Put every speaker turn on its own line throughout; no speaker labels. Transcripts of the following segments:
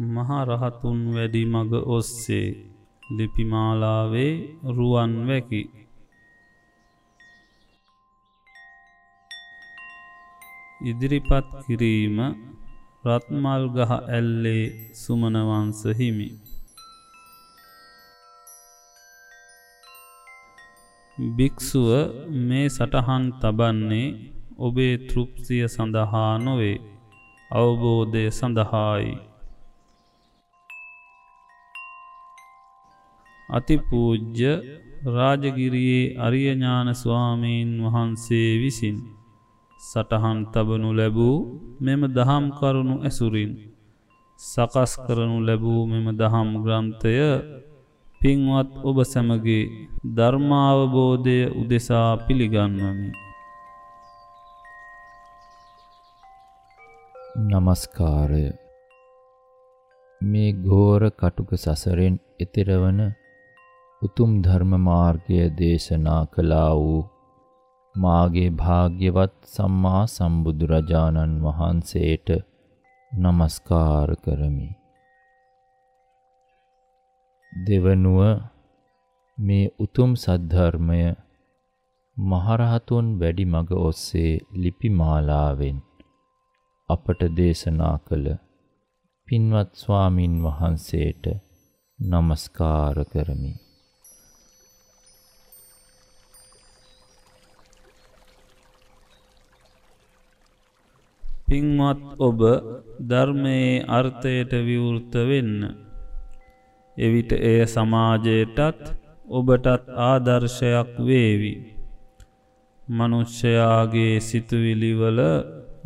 මහරහතුන් වැඩි මග ඔස්සේ ලිපිමාලාවේ රුවන් වැකි. ඉදිරිපත් කිරීම රත්මල් ගහ ඇල්ලේ සුමනවංස හිමි. භික්‍ෂුව මේ සටහන් තබන්නේ ඔබේ තෘප්සිය සඳහා නොවේ අවබෝධය සඳහායි. අතිපූජ්‍ය රාජගිරියේ අරියඥාන ස්වාමීන් වහන්සේ විසින් සටහන් තබනු ලැබූ මෙම දහම් කරුණු ඇසුරින් සකස් කරනු ලැබූ මෙම දහම් ග්‍රන්ථය පින්වත් ඔබ සැමගේ ධර්මාවබෝධය උදෙසා පිළිගන්වමි.
නමස්කාරය මේ ගෝර කටුක සසරෙන් එතෙරවන උතුම් ධර්ම මාර්ගය දේශනා කළා වූ මාගේ භාග්‍යවත් සම්මා සම්බුදුරජාණන් වහන්සේට নমස්කාර කරමි. දෙවනුව මේ උතුම් සද්ධර්මය මහරහතුන් වැඩි මඟ ඔස්සේ ලිපිමාලාවෙන් අපට දේශනා කළ පින්වත් ස්වාමින් වහන්සේට নমස්කාර කරමි.
පින්වත් ඔබ ධර්මයේ අර්ථයට විවෘත වෙන්න. එවිට එය සමාජයටත් ඔබටත් ආදර්ශයක් වේවි. මනුෂ්‍යයාගේ සිතුවිලිවල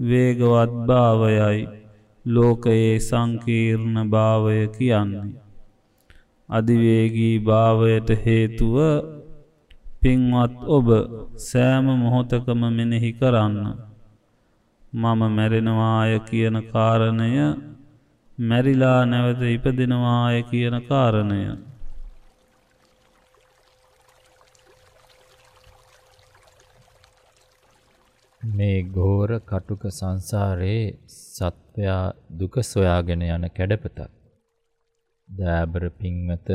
වේගවත් භාවයයි ලෝකයේ සංකීර්ණ භාවය කියන්නේ. අධිවේගී භාවයට හේතුව පින්වත් ඔබ සෑම මොහොතකම මෙනෙහි කරන්න. මම මැරෙනවාය කියන කාරණය මැරිලා නැවත ඉපදෙනවාය කියන කාරණය.
මේ ගෝර කටුක සංසාරයේ සත්වයා දුක සොයාගෙන යන කැඩපතක්. දෑබර පින්වත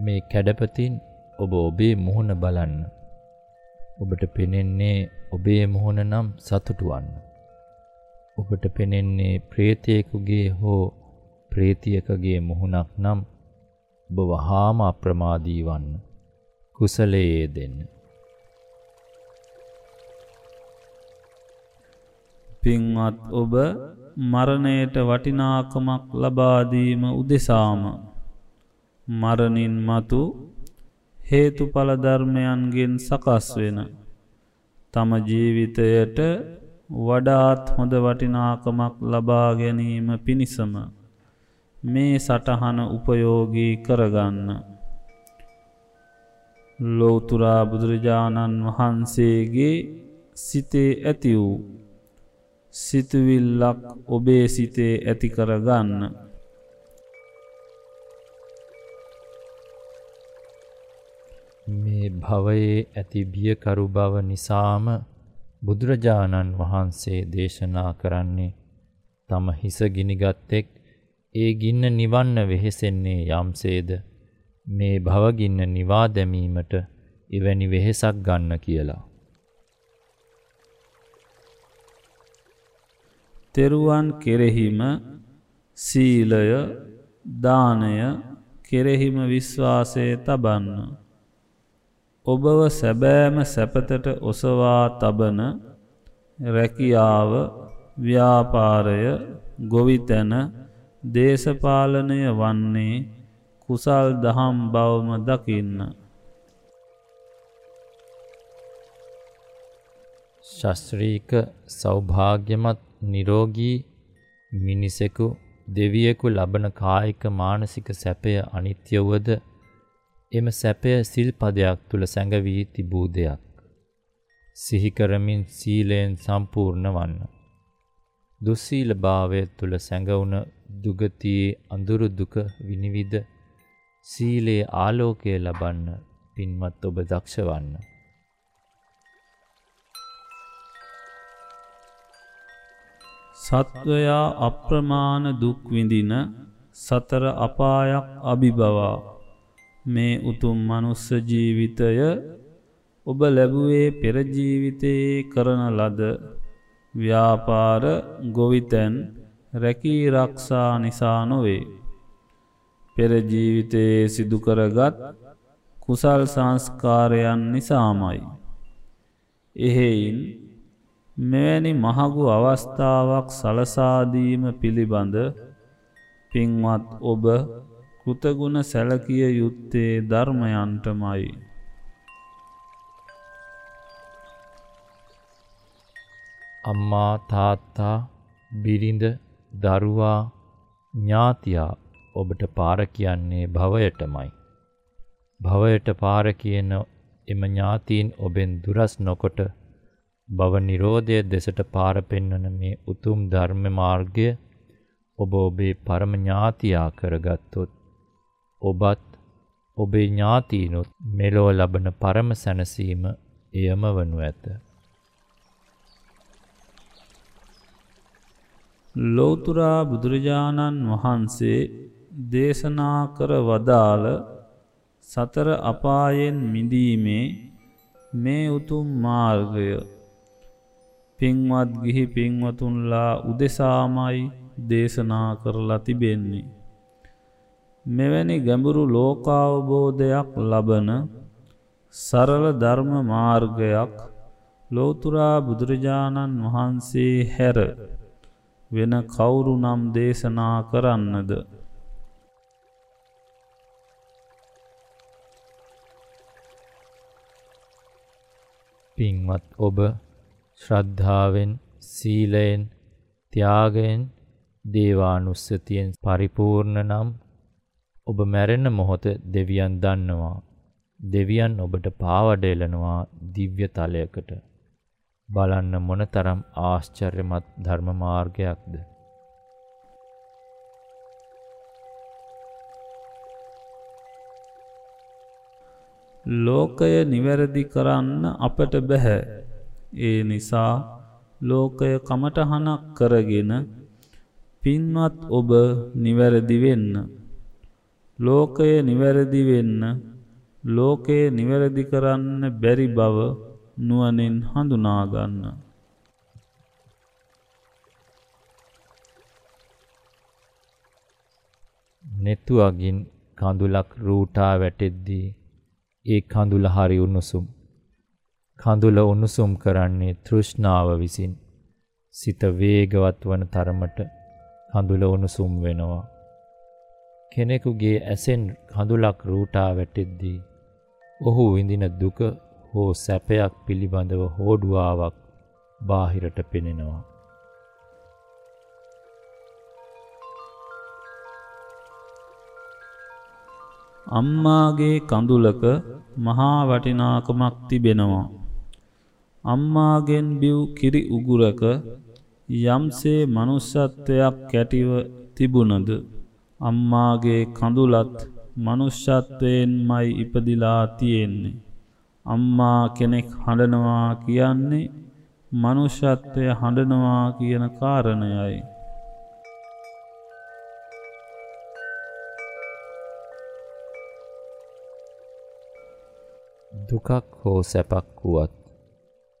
මේ කැඩපතින් ඔබ ඔබේ මුහුණ බලන්න. ඔබට පෙනෙන්නේ ඔබේ මුහුණ නම් සතුටු වන්න. ඔබට පෙනෙන්නේ ප්‍රේතයෙකුගේ හෝ ප්‍රේතියකගේ මුහුණක් නම් ඔබ වහාම අප්‍රමාදී වන්න. කුසලයේ දෙන්න.
පින්වත් ඔබ මරණයට වටිනාකමක් ලබාදීම උදෙසාම මරණින් මතු හේතුඵලධර්මයන්ගෙන් සකස් වෙන තම ජීවිතයට වඩාත් හොඳ වටිනාකමක් ලබා ගැනීම පිණිසම මේ සටහන උපයෝගී කරගන්න. ලෝතුරා බුදුරජාණන් වහන්සේගේ සිතේ ඇති වූ සිතුවිල්ලක් ඔබේ සිතේ ඇති කරගන්න.
මේ භවයේ ඇති බියකරු බව නිසාම බුදුරජාණන් වහන්සේ දේශනා කරන්නේ තම හිස ගිනිගත්තෙක් ඒ ගින්න නිවන්න වෙහෙසෙන්නේ යම්සේද මේ භවගින්න නිවා දැමීමට එවැනි වෙහෙසක් ගන්න කියලා.
තෙරුවන් කෙරෙහිම සීලය දානය කෙරෙහිම විශ්වාසය තබන්න. ඔබව සැබෑම සැපතට ඔසවා තබන රැකියාව ව්‍යාපාරය ගොවිතැන දේශපාලනය වන්නේ කුසල් දහම් බවම දකින්න.
ශස්ත්‍රීක සෞභාග්‍යමත් නිරෝගී මිනිසෙකු දෙවියෙකු ලබන කායික මානසික සැපය අනිත්‍ය වුවද එම සැපය සිල්පදයක් තුල සැඟවී තිබූ දෙයක්. සිහි කරමින් සීලයෙන් සම්පූර්ණ වන්න. දුස්සීලභාවය තුල සැඟවුණ දුගතියේ අඳුරු දුක විනිවිද සීලේ ආලෝකය ලබන්න පින්වත් ඔබ දක්ෂ වන්න.
සත්වයා අප්‍රමාණ දුක්විඳින සතර අපායක් අභිබවා මේ උතුම් මනුස්ස ජීවිතය ඔබ ලැබුවේ පෙරජීවිතයේ කරන ලද ව්‍යාපාර ගොවිතැන් රැකී රක්ෂා නිසා නොවේ. පෙරජීවිතයේ සිදුකරගත් කුසල් සංස්කාරයන් නිසාමයි. එහෙයින් මෙවැනි මහගු අවස්ථාවක් සලසාදීම පිළිබඳ පින්වත් ඔබ කෘතගුණ සැලකිය යුත්තේ ධර්මයන්ටමයි.
අම්මා තාත්තා බිරිඳ දරුවා ඥාතියා ඔබට පාර කියන්නේ භවයටමයි. භවයට පාර කියන එම ඥාතීන් ඔබෙන් දුරස් නොකොට භව නිරෝධය දෙසට පාර පෙන්වන මේ උතුම් ධර්ම මාර්ගය ඔබ ඔබේ පරම ඥාතියා කරගත්තොත් ඔබත් ඔබේ ඥාතීනුත් මෙලෝ ලබන පරම සැනසීම එයම වනු ඇත.
ලෝතුරා බුදුරජාණන් වහන්සේ දේශනා කර වදාළ සතර අපායෙන් මිදීමේ මේ උතුම් මාර්ගය පින්වත් ගිහි පින්වතුන්ලා උදෙසාමයි දේශනා කරලා තිබෙන්නේ. මෙවැනි ගැඹුරු ලෝකාවබෝධයක් ලබන සරල ධර්ම මාර්ගයක් ලෝතුරා බුදුරජාණන් වහන්සේ හැර වෙන කවුරු නම් දේශනා කරන්නද.
පින්වත් ඔබ ශ්‍රද්ධාවෙන් සීලයෙන් ත්‍යාගයෙන් දේවානුස්සතියෙන් පරිපූර්ණ නම් ඔබ මැරෙන මොහොත දෙවියන් දන්නවා. දෙවියන් ඔබට පාවඩ එලනවා දිව්‍ය තලයකට. බලන්න මොනතරම් ආශ්චර්යමත් ධර්ම මාර්ගයක්ද.
ලෝකය නිවැරදි කරන්න අපට බැහැ. ඒ නිසා ලෝකය කමටහනක් කරගෙන පින්වත් ඔබ නිවැරදි වෙන්න. ලෝකය නිවැරදි වෙන්න ලෝකය නිවැරදි කරන්න බැරි බව නුවනින් හඳුනාගන්න.
නෙතුවගින් කඳුලක් රූටා වැටෙද්දී ඒ කඳුල හරි උණුසුම්. කඳුල උණුසුම් කරන්නේ තෘෂ්ණාව විසින් සිත වේගවත් වන තරමට කඳුල උණුසුම් වෙනවා. කෙනෙකුගේ ඇසෙන් කඳුලක් රූටා වැටෙද්දී ඔහු විඳින දුක හෝ සැපයක් පිළිබඳව හෝඩුවාවක් බාහිරට පෙනෙනවා.
අම්මාගේ කඳුලක මහා වටිනාකමක් තිබෙනවා. අම්මාගෙන් බිව් කිරි උගුරක යම්සේ මනුෂ්‍යත්වයක් කැටිව තිබුණද අම්මාගේ කඳුලත් මනුෂ්‍යත්වයෙන් මයි ඉපදිලා තියෙන්නේ. අම්මා කෙනෙක් හඬනවා කියන්නේ මනුෂ්‍යත්වය හඬනවා කියන කාරණයයි.
දුකක් හෝ සැපක් වුවත්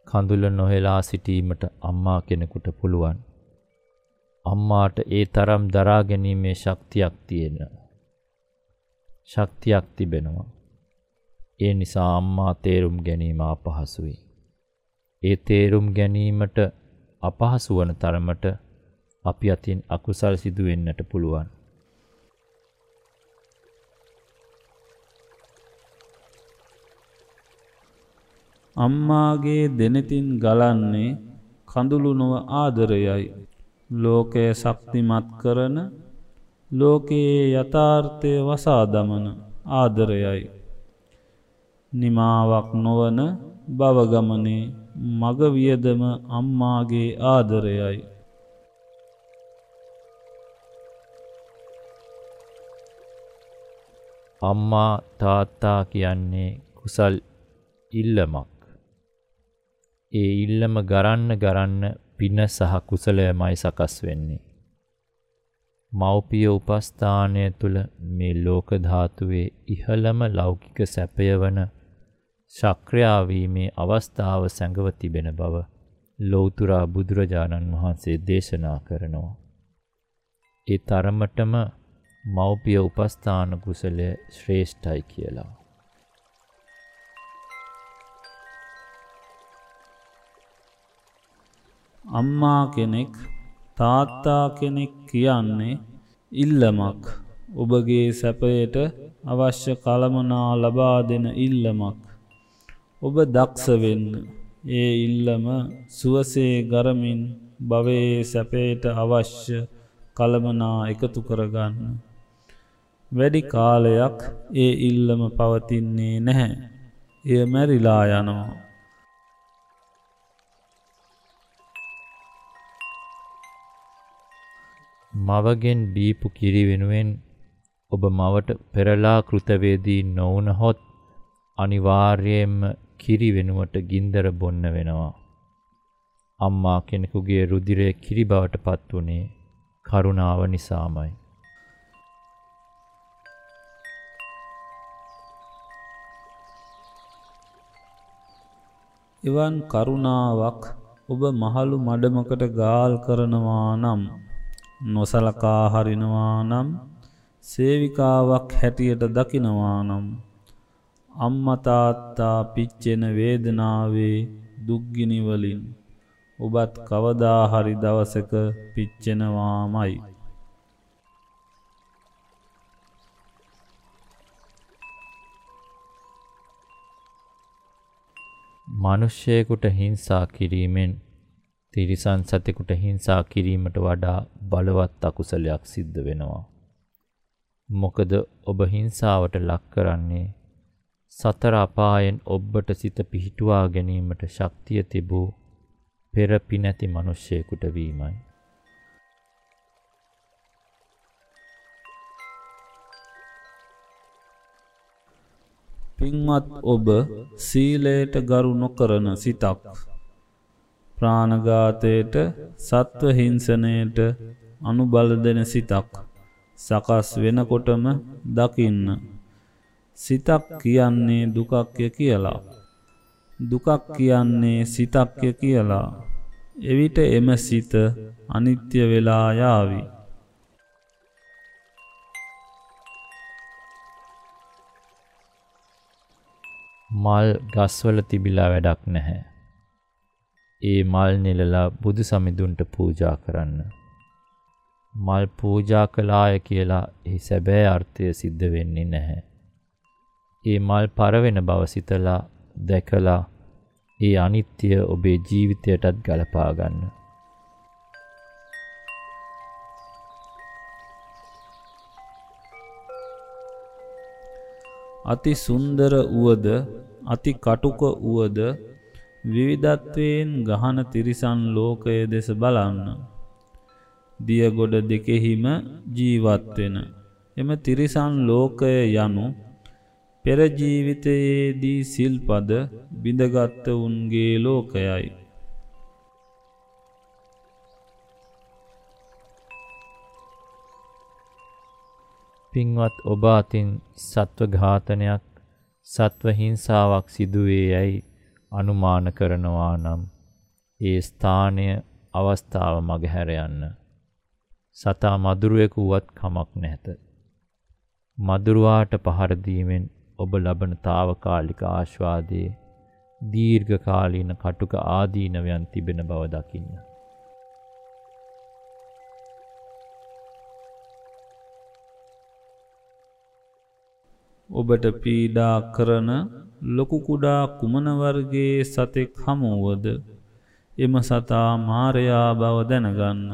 කඳුල නොහෙලා සිටීමට අම්මා කෙනෙකුට පුළුවන්. අම්මාට ඒ තරම් දරා ගැනීමේ ශක්තියක් තියෙන. ශක්තියක් තිබෙනවා. ඒ නිසා අම්මා තේරුම් ගැනීම අපහසුයි. ඒ තේරුම් ගැනීමට අපහසු වන තරමට අපි අතින් අකුසල් සිදුවෙන්නට පුළුවන්.
අම්මාගේ දෙනෙතින් ගලන්නේ කඳුළු නොව ආදරයයි. ලෝකය ශක්තිමත් කරන ලෝකයේ යථාර්ථය වසා දමන ආදරයයි. නිමාවක් නොවන බවගමනේ මගවියදම අම්මාගේ ආදරයයි.
අම්මා තාත්තා කියන්නේ කුසල් ඉල්ලමක්. ඒ ඉල්ලම ගරන්න ගරන්න පින සහ කුසලයමයි සකස් වෙන්නේ. මෞපිය උපස්ථානය තුළ මේ ලෝක ධාතුවේ ඉහළම ලෞකික සැපය වන ශක්‍රියාවීමේ අවස්ථාව සැඟව තිබෙන බව ලෞතුරා බුදුරජාණන් වහන්සේ දේශනා කරනවා. ඒ තරමටම මෞපිය උපස්ථාන කුසලය ශ්‍රේෂ්ඨයි කියලා.
අම්මා කෙනෙක් තාත්තා කෙනෙක් කියන්නේ ඉල්ලමක් ඔබගේ සැපයට අවශ්‍ය කළමනා ලබා දෙන ඉල්ලමක්. ඔබ දක්ෂවෙන්න ඒ ඉල්ලම සුවසේ ගරමින් භවයේ සැපයට අවශ්‍ය කළමනා එකතු කරගන්න. වැඩි කාලයක් ඒ ඉල්ලම පවතින්නේ නැහැ. එය මැරිලා යනවා.
මවගෙන් බීපු කිරි වෙනුවෙන් ඔබ මවට පෙරලා කෘතවේදී නොවනහොත් අනිවාර්යයෙන්ම කිරි වෙනුවට ගින්දර බොන්න වෙනවා. අම්මා කෙනෙකුගේ රුදිරය කිරි බවට පත් වුණේ කරුණාව නිසාමයි.
එවන් කරුණාවක් ඔබ මහලු මඩමකට ගාල් කරනවා නම් නොසලකා හරිනවා නම් සේවිකාවක් හැටියට දකිනවා නම් අම්මතාත්තා පිච්චෙන වේදනාවේ දුක්ගිනිවලින් ඔබත් කවදාහරි දවසක පිච්චෙනවාමයි.
මනුෂ්‍යයකුට හිංසා කිරීමෙන් තිරිසන් සතෙකුට හිංසා කිරීමට වඩා බලවත් අකුසලයක් සිද්ධ වෙනවා. මොකද ඔබ හිංසාවට ලක් කරන්නේ සතර අපායෙන් ඔබ්බට සිත පිහිටුවා ගැනීමට ශක්තිය තිබූ පෙර පිනැති මනුෂ්‍යයකුට වීමයි.
පින්වත් ඔබ සීලයට ගරු නොකරන සිතක්. ප්‍රාණඝාතයට සත්ව හිංසනයට අනුබල දෙන සිතක් සකස් වෙනකොටම දකින්න. සිතක් කියන්නේ දුකක්ය කියලා. දුකක් කියන්නේ සිතක්ය කියලා. එවිට එම සිත අනිත්‍ය වෙලා යාවි.
මල් ගස්වල තිබිලා වැඩක් නැහැ. ඒ මල් නෙලලා බුදු සමිඳුන්ට පූජා කරන්න. මල් පූජා කළාය කියලා එහි සැබෑ අර්ථය සිද්ධ වෙන්නේ නැහැ. ඒ මල් පරවෙන බව සිතලා දැකලා ඒ අනිත්‍ය ඔබේ ජීවිතයටත් ගලපා ගන්න.
අති සුන්දර වුවද අති කටුක වුවද විවිධත්වයෙන් ගහන තිරිසන් ලෝකය දෙස බලන්න. දියගොඩ දෙකෙහිම ජීවත්වෙන. එම තිරිසන් ලෝකය යනු පෙරජීවිතයේදී සිල්පද බිඳගත්ත උන්ගේ ලෝකයයි.
පින්වත් ඔබ අතින් සත්ව ඝාතනයක් සත්ව හිංසාවක් සිදුවේ යැයි අනුමාන කරනවා නම් ඒ ස්ථානය අවස්ථාව මගහැර යන්න. සතා මදුරුවෙකු වුවත් කමක් නැත. මදුරුවාට පහර දීමෙන් ඔබ ලබන తాවකාලික ආශ්වාදයේ දීර්ඝකාලීන කටුක ආදීනවයන් තිබෙන බව දකින්න.
ඔබට පීඩා කරන ලොකු කුඩා කුමන වර්ගයේ සතෙක් හමුවද එම සතා මාරයා බව දැනගන්න.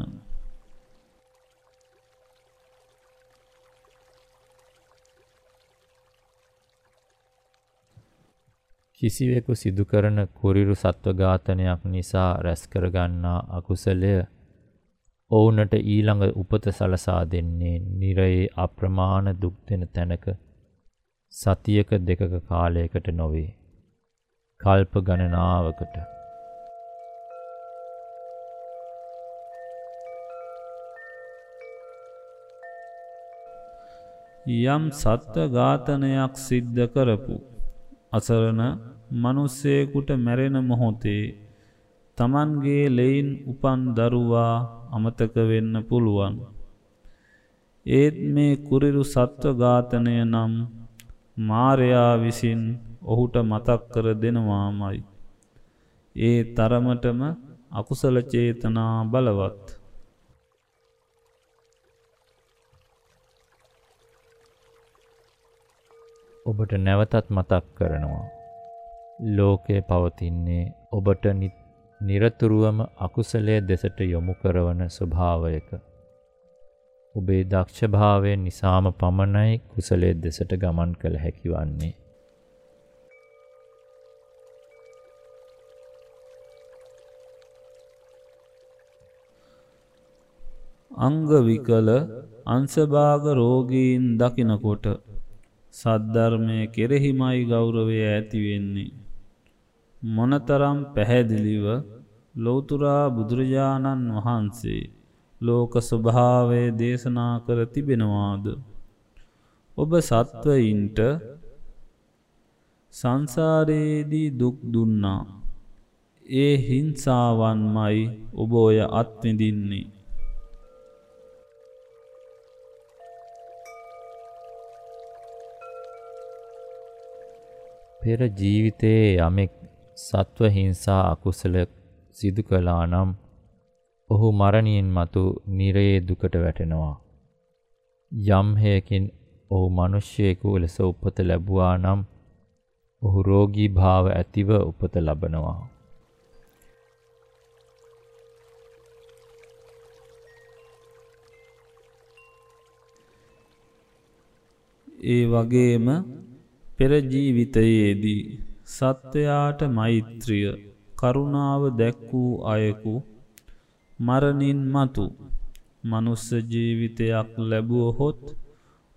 කිසිවෙකු සිදුකරන කුරිරු සත්ව ඝාතනයක් නිසා රැස්කරගන්නා අකුසලය ඔවුනට ඊළඟ උපත සලසා දෙන්නේ නිරයේ අප්‍රමාණ දුක් දෙන තැනක සතියක දෙකක කාලයකට නොවේ. කල්ප ගණනාවකට.
යම් සත්ව ඝාතනයක් සිද්ධ කරපු අසරණ මිනිස්සෙකුට මැරෙන මොහොතේ Tamanගේ ලෙයින් උපන් දරුවා අමතක වෙන්න පුළුවන්. ඒත් මේ කුරිරු සත්ව ඝාතනය නම් මාරයා විසින් ඔහුට මතක් කර දෙනවාමයි. ඒ තරමටම අකුසල චේතනා බලවත්.
ඔබට නැවතත් මතක් කරනවා. ලෝකය පවතින්නේ ඔබට නිරතුරුවම අකුසලය දෙසට යොමු කරවන ස්වභාවයක. ඔබේ දක්ෂභාවය නිසාම පමණයි කුසලේ දෙසට ගමන් කළ හැකි වන්නේ.
අංගවිකල අංශභාග රෝගීන් දකිනකොට සද්ධර්මය කෙරෙහිමයි ගෞරවය ඇතිවෙන්නේ. මොනතරම් පැහැදිලිව ලෝතුරා බුදුරජාණන් වහන්සේ ලෝක ස්වභාවය දේශනා කර තිබෙනවාද. ඔබ සත්වයින්ට සංසාරයේදී දුක් දුන්නා. ඒ හිංසාවන්මයි ඔබ ඔය අත්විඳින්නේ.
පෙර ජීවිතයේ යමෙක් සත්ව හිංසා අකුසල සිදු කළා නම් ඔහු මරණින් මතු නිරයේ දුකට වැටෙනවා. යම් හේකින් ඔහු මිනිස්සෙකු ලෙස උපත ලැබුවා නම් ඔහු රෝගී භාව ඇතිව උපත ලබනවා.
ඒ වගේම පෙර ජීවිතයේදී සත්වයාට මෛත්‍රිය කරුණාව දැක් වූ අයෙකු මරණින් මතු මනුස්ස ජීවිතයක් ලැබුවහොත්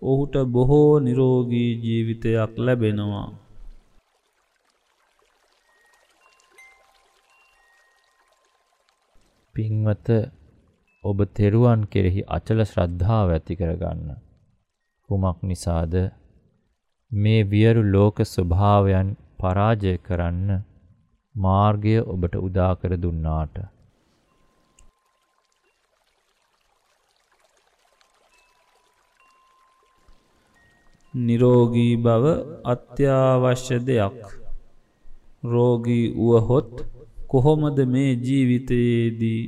ඔහුට බොහෝ නිරෝගී ජීවිතයක් ලැබෙනවා.
පින්වත ඔබ තෙරුවන් කෙරෙහි අචල ශ්‍රද්ධාව ඇති කරගන්න. කුමක් නිසාද මේ වියරු ලෝක ස්වභාවයන් පරාජය කරන්න මාර්ගය ඔබට උදා කර දුන්නාට.
නිරෝගී බව අත්‍යවශ්‍ය දෙයක්. රෝගී වුවහොත් කොහොමද මේ ජීවිතයේදී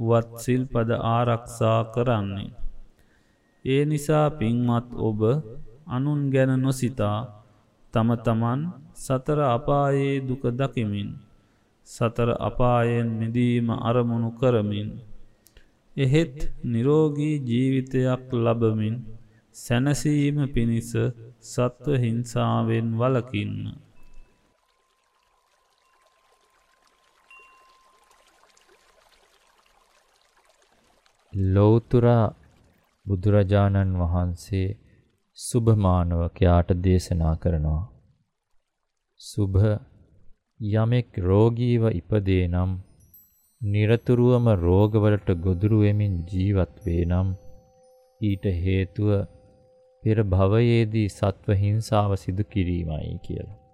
වත් සිල්පද ආරක්ෂා කරන්නේ. ඒ නිසා පින්වත් ඔබ අනුන් ගැන නොසිතා තම තමන් සතර අපායේ දුක දකිමින් සතර අපායෙන් මිදීම අරමුණු කරමින් එහෙත් නිරෝගී ජීවිතයක් ලබමින් සැනසීම පිණිස සත්ව හිංසාවෙන් වලකින්න.
ලෝතුරා බුදුරජාණන් වහන්සේ සුභමානවකයාට දේශනා කරනවා. සුභ යමෙක් රෝගීව ඉපදේ නම් නිරතුරුවම රෝගවලට ගොදුරු වෙමින් ජීවත් වේ නම් ඊට හේතුව පෙර භවයේදී සත්ව හිංසාව සිදු කිරීමයි කියලා.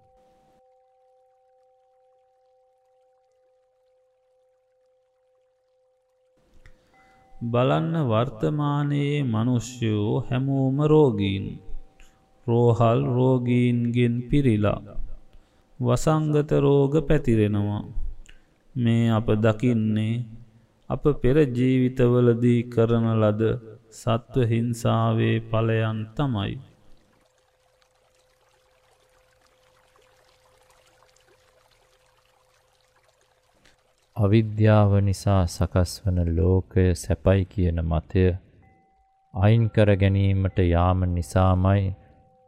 බලන්න වර්තමානයේ මනුෂ්‍යයෝ හැමෝම රෝගීන්. රෝහල් රෝගීන්ගෙන් පිරිලා වසංගත රෝග පැතිරෙනවා. මේ අප දකින්නේ අප පෙර ජීවිතවලදී කරන ලද සත්ව හිංසාවේ ඵලයන් තමයි.
අවිද්‍යාව නිසා සකස් වන ලෝකය සැපයි කියන මතය අයින් කර ගැනීමට යාම නිසාමයි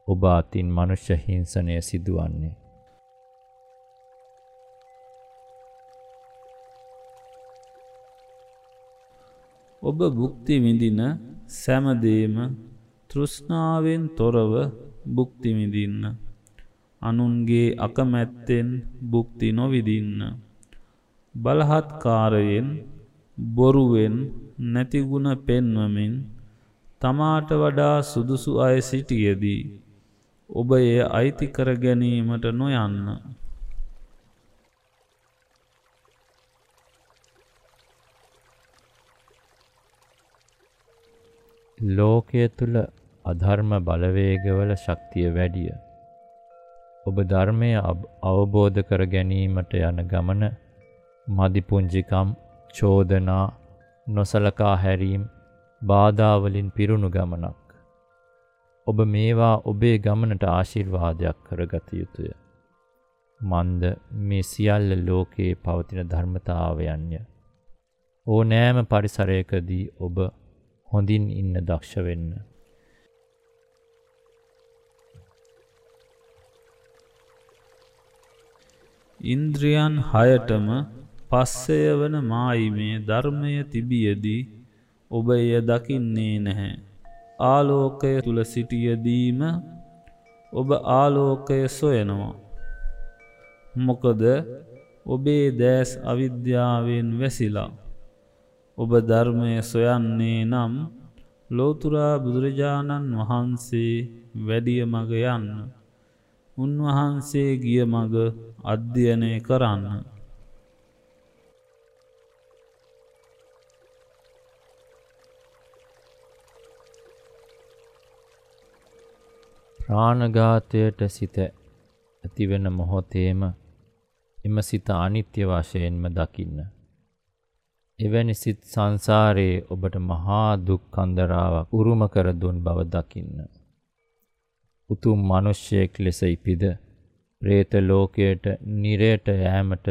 ඔබ අතින් මනුෂ්‍ය හිංසනය සිදුවන්නේ.
ඔබ භුක්ති විඳින සැමදේම තෘෂ්ණාවෙන් තොරව භුක්ති විඳින්න. අනුන්ගේ අකමැත්තෙන් භුක්ති නොවිදින්න. බලහත්කාරයෙන් බොරුවෙන් නැතිගුණ පෙන්වමින් තමාට වඩා සුදුසු අය සිටියදී ඔබ එය අයිති කර ගැනීමට නොයන්න.
ලෝකය තුළ අධර්ම බලවේගවල ශක්තිය වැඩිය. ඔබ ධර්මය අවබෝධ කර ගැනීමට යන ගමන මදිපුංජිකම් චෝදනා නොසලකා හැරීම් බාධාවලින් පිරුණු ගමනක්. ඔබ මේවා ඔබේ ගමනට ආශිර්වාදයක් කරගත යුතුය. මන්ද මේ සියල්ල ලෝකයේ පවතින ධර්මතාවයන්ය. ඕ නෑම පරිසරයකදී ඔබ හොඳින් ඉන්න දක්ෂ වෙන්න.
ඉන්ද්‍රියන් හයටම පස්සය වන මායිමේ ධර්මය තිබියදී ඔබ එය දකින්නේ නැහැ. ආලෝකය තුළ සිටියදීම ඔබ ආලෝකය සොයනවා. මොකද ඔබේ දෑස් අවිද්‍යාවෙන් වැසිලා. ඔබ ධර්මය සොයන්නේ නම් ලෝතුරා බුදුරජාණන් වහන්සේ වැඩිය මග යන්න. උන්වහන්සේ ගිය මග අධ්‍යයනය කරන්න.
ප්‍රාණඝාතයට සිත ඇතිවෙන මොහොතේම එම සිත අනිත්‍ය වශයෙන්ම දකින්න. එවැනි සිත් සංසාරයේ ඔබට මහා දුක් කන්දරාවක් උරුම කර දුන් බව දකින්න. උතුම් මිනිසෙක් ලෙස ඉපිද പ്രേත ලෝකයට නිරයට යෑමට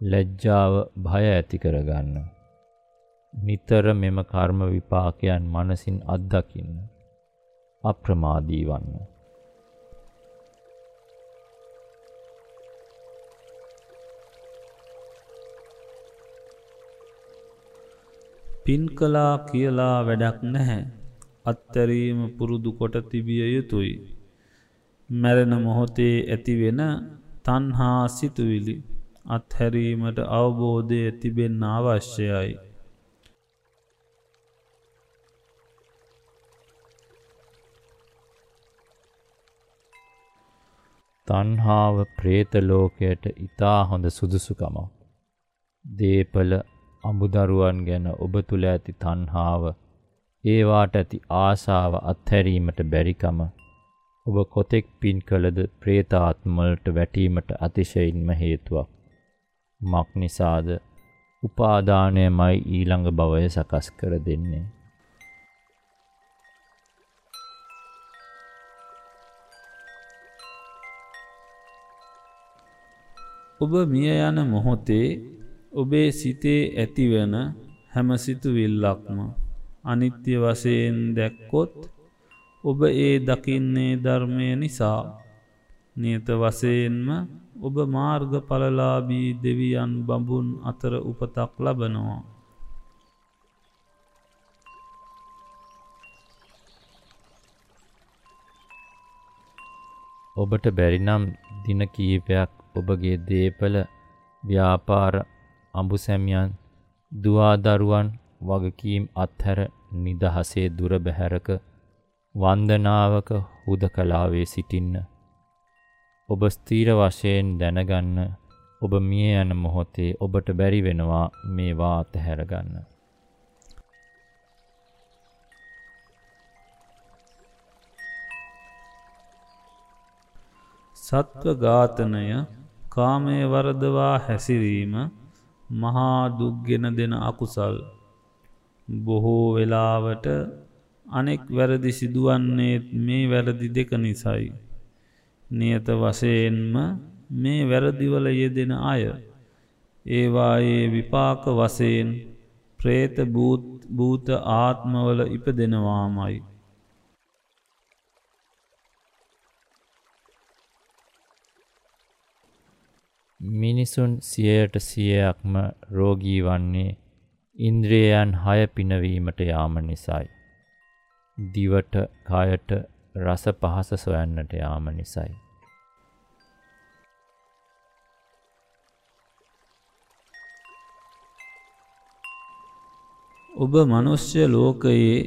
ලැජ්ජාව භය ඇති කරගන්න. නිතර මෙම කර්ම විපාකයන් මනසින් අත්දකින්න. අප්‍රමාදී වන්න.
පින් කලා කියලා වැඩක් නැහැ. අත්තරීම පුරුදු කොට තිබිය යුතුයි. මැරෙන මොහොතේ ඇතිවෙන තන්හා සිතුවිලි අත්හැරීමට අවබෝධය තිබෙන්න අවශ්‍යයයි.
තන්හාාව ප්‍රේතලෝකයට ඉතා හොඳ සුදුසුකමක්. දේපල අඹුදරුවන් ගැන ඔබ තුළ ඇති තන්හාාව ඒවාට ඇති ආසාාව අත්හැරීමට බැරිකම ඔබ කොතෙක් පින් කළද ප්‍රේතාත්මලට වැටීමට අතිශයින්ම හේතුවක්. මක් නිසාද උපාදානයමයි ඊළඟ බවය සකස් කර දෙන්නේ.
ඔබ මිය යන මොහොතේ ඔබේ සිතේ ඇතිවන හැමසිතුවිල්ලක්ම අනිත්‍ය වශයෙන් දැක්කොත් ඔබ ඒ දකින්නේ ධර්මය නිසා නියත වශයෙන්ම ඔබ මාර්ගඵලලාබී දෙවියන් බඹුන් අතර උපතක් ලබනවා.
ඔබට බැරිනම් දින කීපයක් ඔබගේ දේපල ව්‍යාපාර අඹුසැමියන් දුවාදරුවන් වගකීම් අත්හැර නිදහසේ දුර බැහැරක වන්දනාවක හුද කලාවේ සිටින්න. ඔබ ස්තීර වශයෙන් දැනගන්න ඔබ මිය යන මොහොතේ ඔබට බැරි වෙනවා මේවා අතහැරගන්න.
සත්ව ඝාතනය කාමය වරදවා හැසිරීම මහා දුක්ගෙන දෙන අකුසල් බොහෝ වෙලාවට අනෙක් වැරදි සිදුවන්නේත් මේ වැරදි දෙක නිසයි. නියත වශයෙන්ම මේ වැරදිවල යෙදෙන අය. ඒවායේ විපාක වසයෙන් ප්‍රේත භූත ආත්මවල ඉපදෙනවාමයි.
මිනිසුන් සියයට සියයක්ම රෝගී වන්නේ ඉන්ද්‍රියයන් හය පිනවීමට යාම නිසයි. දිවට කයට රස පහස සොයන්නට යාම නිසයි.
ඔබ මනුෂ්‍ය ලෝකයේ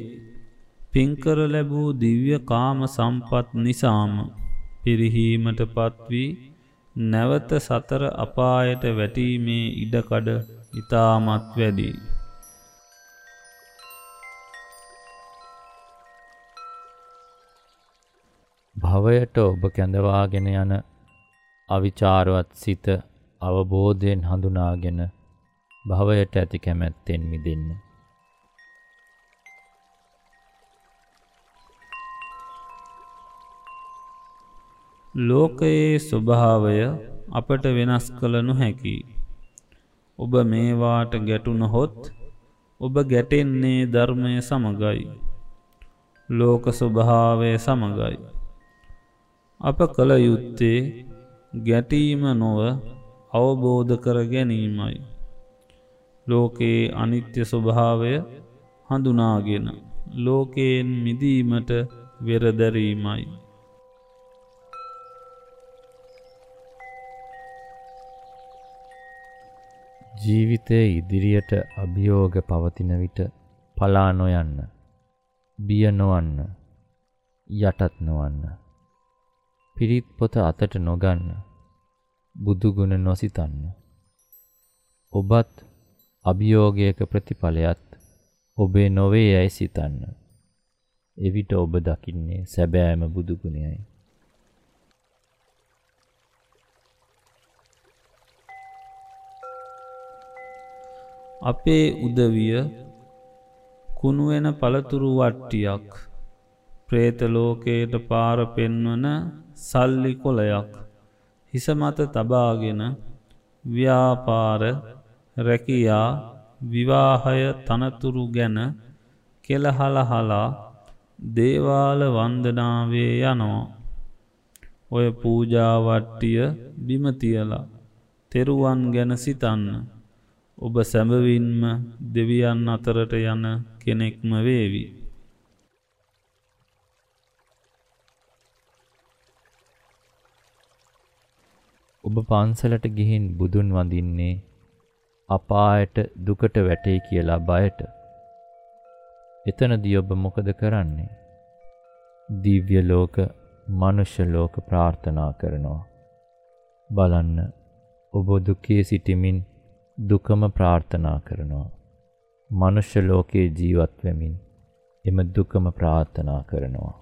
පින්කර ලැබූ දිව්‍ය කාම සම්පත් නිසාම පිරිහීමට පත්වී නැවත සතර අපායට වැටීමේ ඉඩකඩ ඉතාමත් වැඩි.
භවයට ඔබ කැඳවාගෙන යන අවිචාරවත් සිත අවබෝධයෙන් හඳුනාගෙන භවයට ඇති කැමැත්තෙන් මිදන්න.
ලෝකයේ ස්වභාවය අපට වෙනස් කළ නොහැකි. ඔබ මේවාට ගැටුනහොත් ඔබ ගැටෙන්නේ ධර්මය සමගයි. ලෝක ස්වභාවය සමගයි. අප කළ යුත්තේ ගැටීම නොව අවබෝධ කර ගැනීමයි. ලෝකයේ අනිත්‍ය ස්වභාවය හඳුනාගෙන ලෝකයෙන් මිදීමට වෙරදැරීමයි.
ජීවිතය ඉදිරියට අභියෝග පවතින විට පලා නොයන්න. බිය නොවන්න. යටත් නොවන්න. පිරිත් පොත අතට නොගන්න. බුදුගුණ නොසිතන්න. ඔබත් අභියෝගයක ප්‍රතිඵලයත් ඔබේ නොවේ යැයි සිතන්න. එවිට ඔබ දකින්නේ සැබෑම බුදුගුණයයි.
අපේ උදවිය කුණුවෙන පළතුරු වට්ටියක් ප්‍රේතලෝකයට පාර පෙන්වන සල්ලි කොලයක් හිසමත තබාගෙන ව්‍යාපාර රැකියා විවාහය තනතුරු ගැන කෙලහලහලා දේවාල වන්දනාවේ යනවා. ඔය පූජාවට්ටිය බිමතියලා තෙරුවන් ගැන සිතන්න. ඔබ සැඹවින්ම දෙවියන් අතරට යන කෙනෙක්ම වේවි.
ඔබ පන්සලට ගිහින් බුදුන් වඳින්නේ අපායට දුකට වැටේ කියලා බයට. එතනදී ඔබ මොකද කරන්නේ? දිව්‍ය ලෝක, මනුෂ්‍ය ලෝක ප්‍රාර්ථනා කරනවා. බලන්න ඔබ දුකේ සිටිමින් දුකම ප්‍රාර්ථනා කරනවා. මනුෂ්‍ය ලෝකයේ ජීවත් වෙමින් එම දුකම ප්‍රාර්ථනා කරනවා.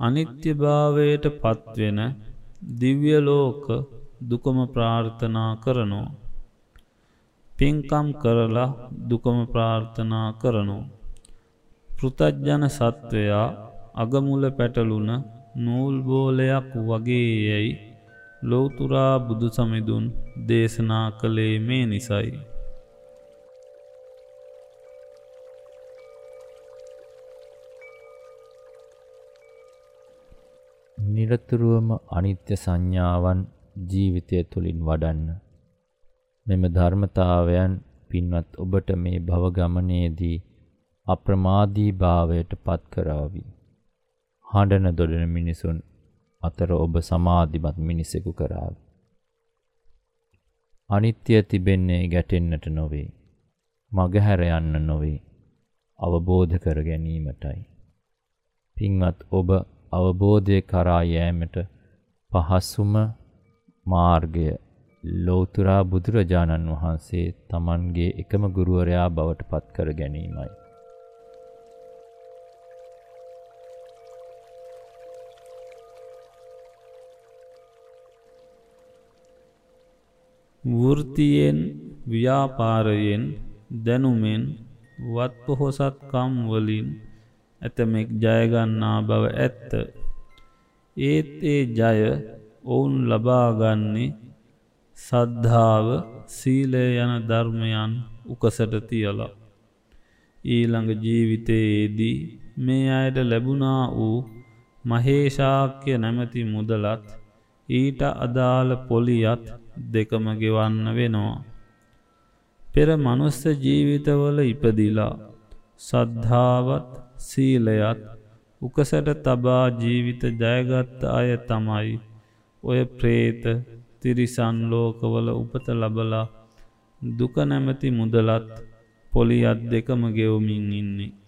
අනිත්‍යභාවයට පත්වෙන දිව්‍යලෝක දුකම ප්‍රාර්ථනා කරනවා. පින්කම් කරලා දුකම ප්‍රාර්ථනා කරනවා. පෘතජ්ජන සත්වයා අගමුල පැටලුන නූල්බෝලයක් වගේ යැයි ලෝතුරා බුදු සමිඳුන් දේශනා කළේ මේ නිසයි.
නිරතුරුවම අනිත්‍ය සංඥාවන් ජීවිතය තුළින් වඩන්න. මෙම ධර්මතාවයන් පින්වත් ඔබට මේ භවගමනයේදී අප්‍රමාදී භාවයට පත් කරාවි. හඬන දොඩන මිනිසුන් අතර ඔබ සමාධිමත් මිනිසෙකු කරාවි. අනිත්‍ය තිබෙන්නේ ගැටෙන්නට නොවේ. මගහැර යන්න නොවේ. අවබෝධ කර ගැනීමටයි. පින්වත් ඔබ අවබෝධය කරා යෑමට පහසුම මාර්ගය ලෝතුරා බුදුරජාණන් වහන්සේ තමන්ගේ එකම ගුරුවරයා බවට පත් කර ගැනීමයි.
වෘතියෙන් ව්‍යාපාරයෙන් දැනුමෙන් වත් පොහොසත්කම් වලින් ඇතමෙක් ජයගන්නා බව ඇත්ත. ඒත් ඒ ජය ඔවුන් ලබාගන්නේ සද්ධාව සීලය යන ධර්මයන් උකසට තියලා. ඊළඟ ජීවිතයේදී මේ අයට ලැබුණා වූ මහේශාක්‍ය නැමැති මුදලත් ඊට අදාළ පොලියත් දෙකම ගෙවන්න වෙනවා. පෙර මනුස්ස ජීවිතවල ඉපදිලා සද්ධාවත් සීලයත් උකසට තබා ජීවිත ජයගත්ත අය තමයි ඔය ප්‍රේත තිරිසන් ලෝකවල උපත ලබලා දුක නැමැති මුදලත් පොලියත් දෙකම ගෙවමින් ඉන්නේ.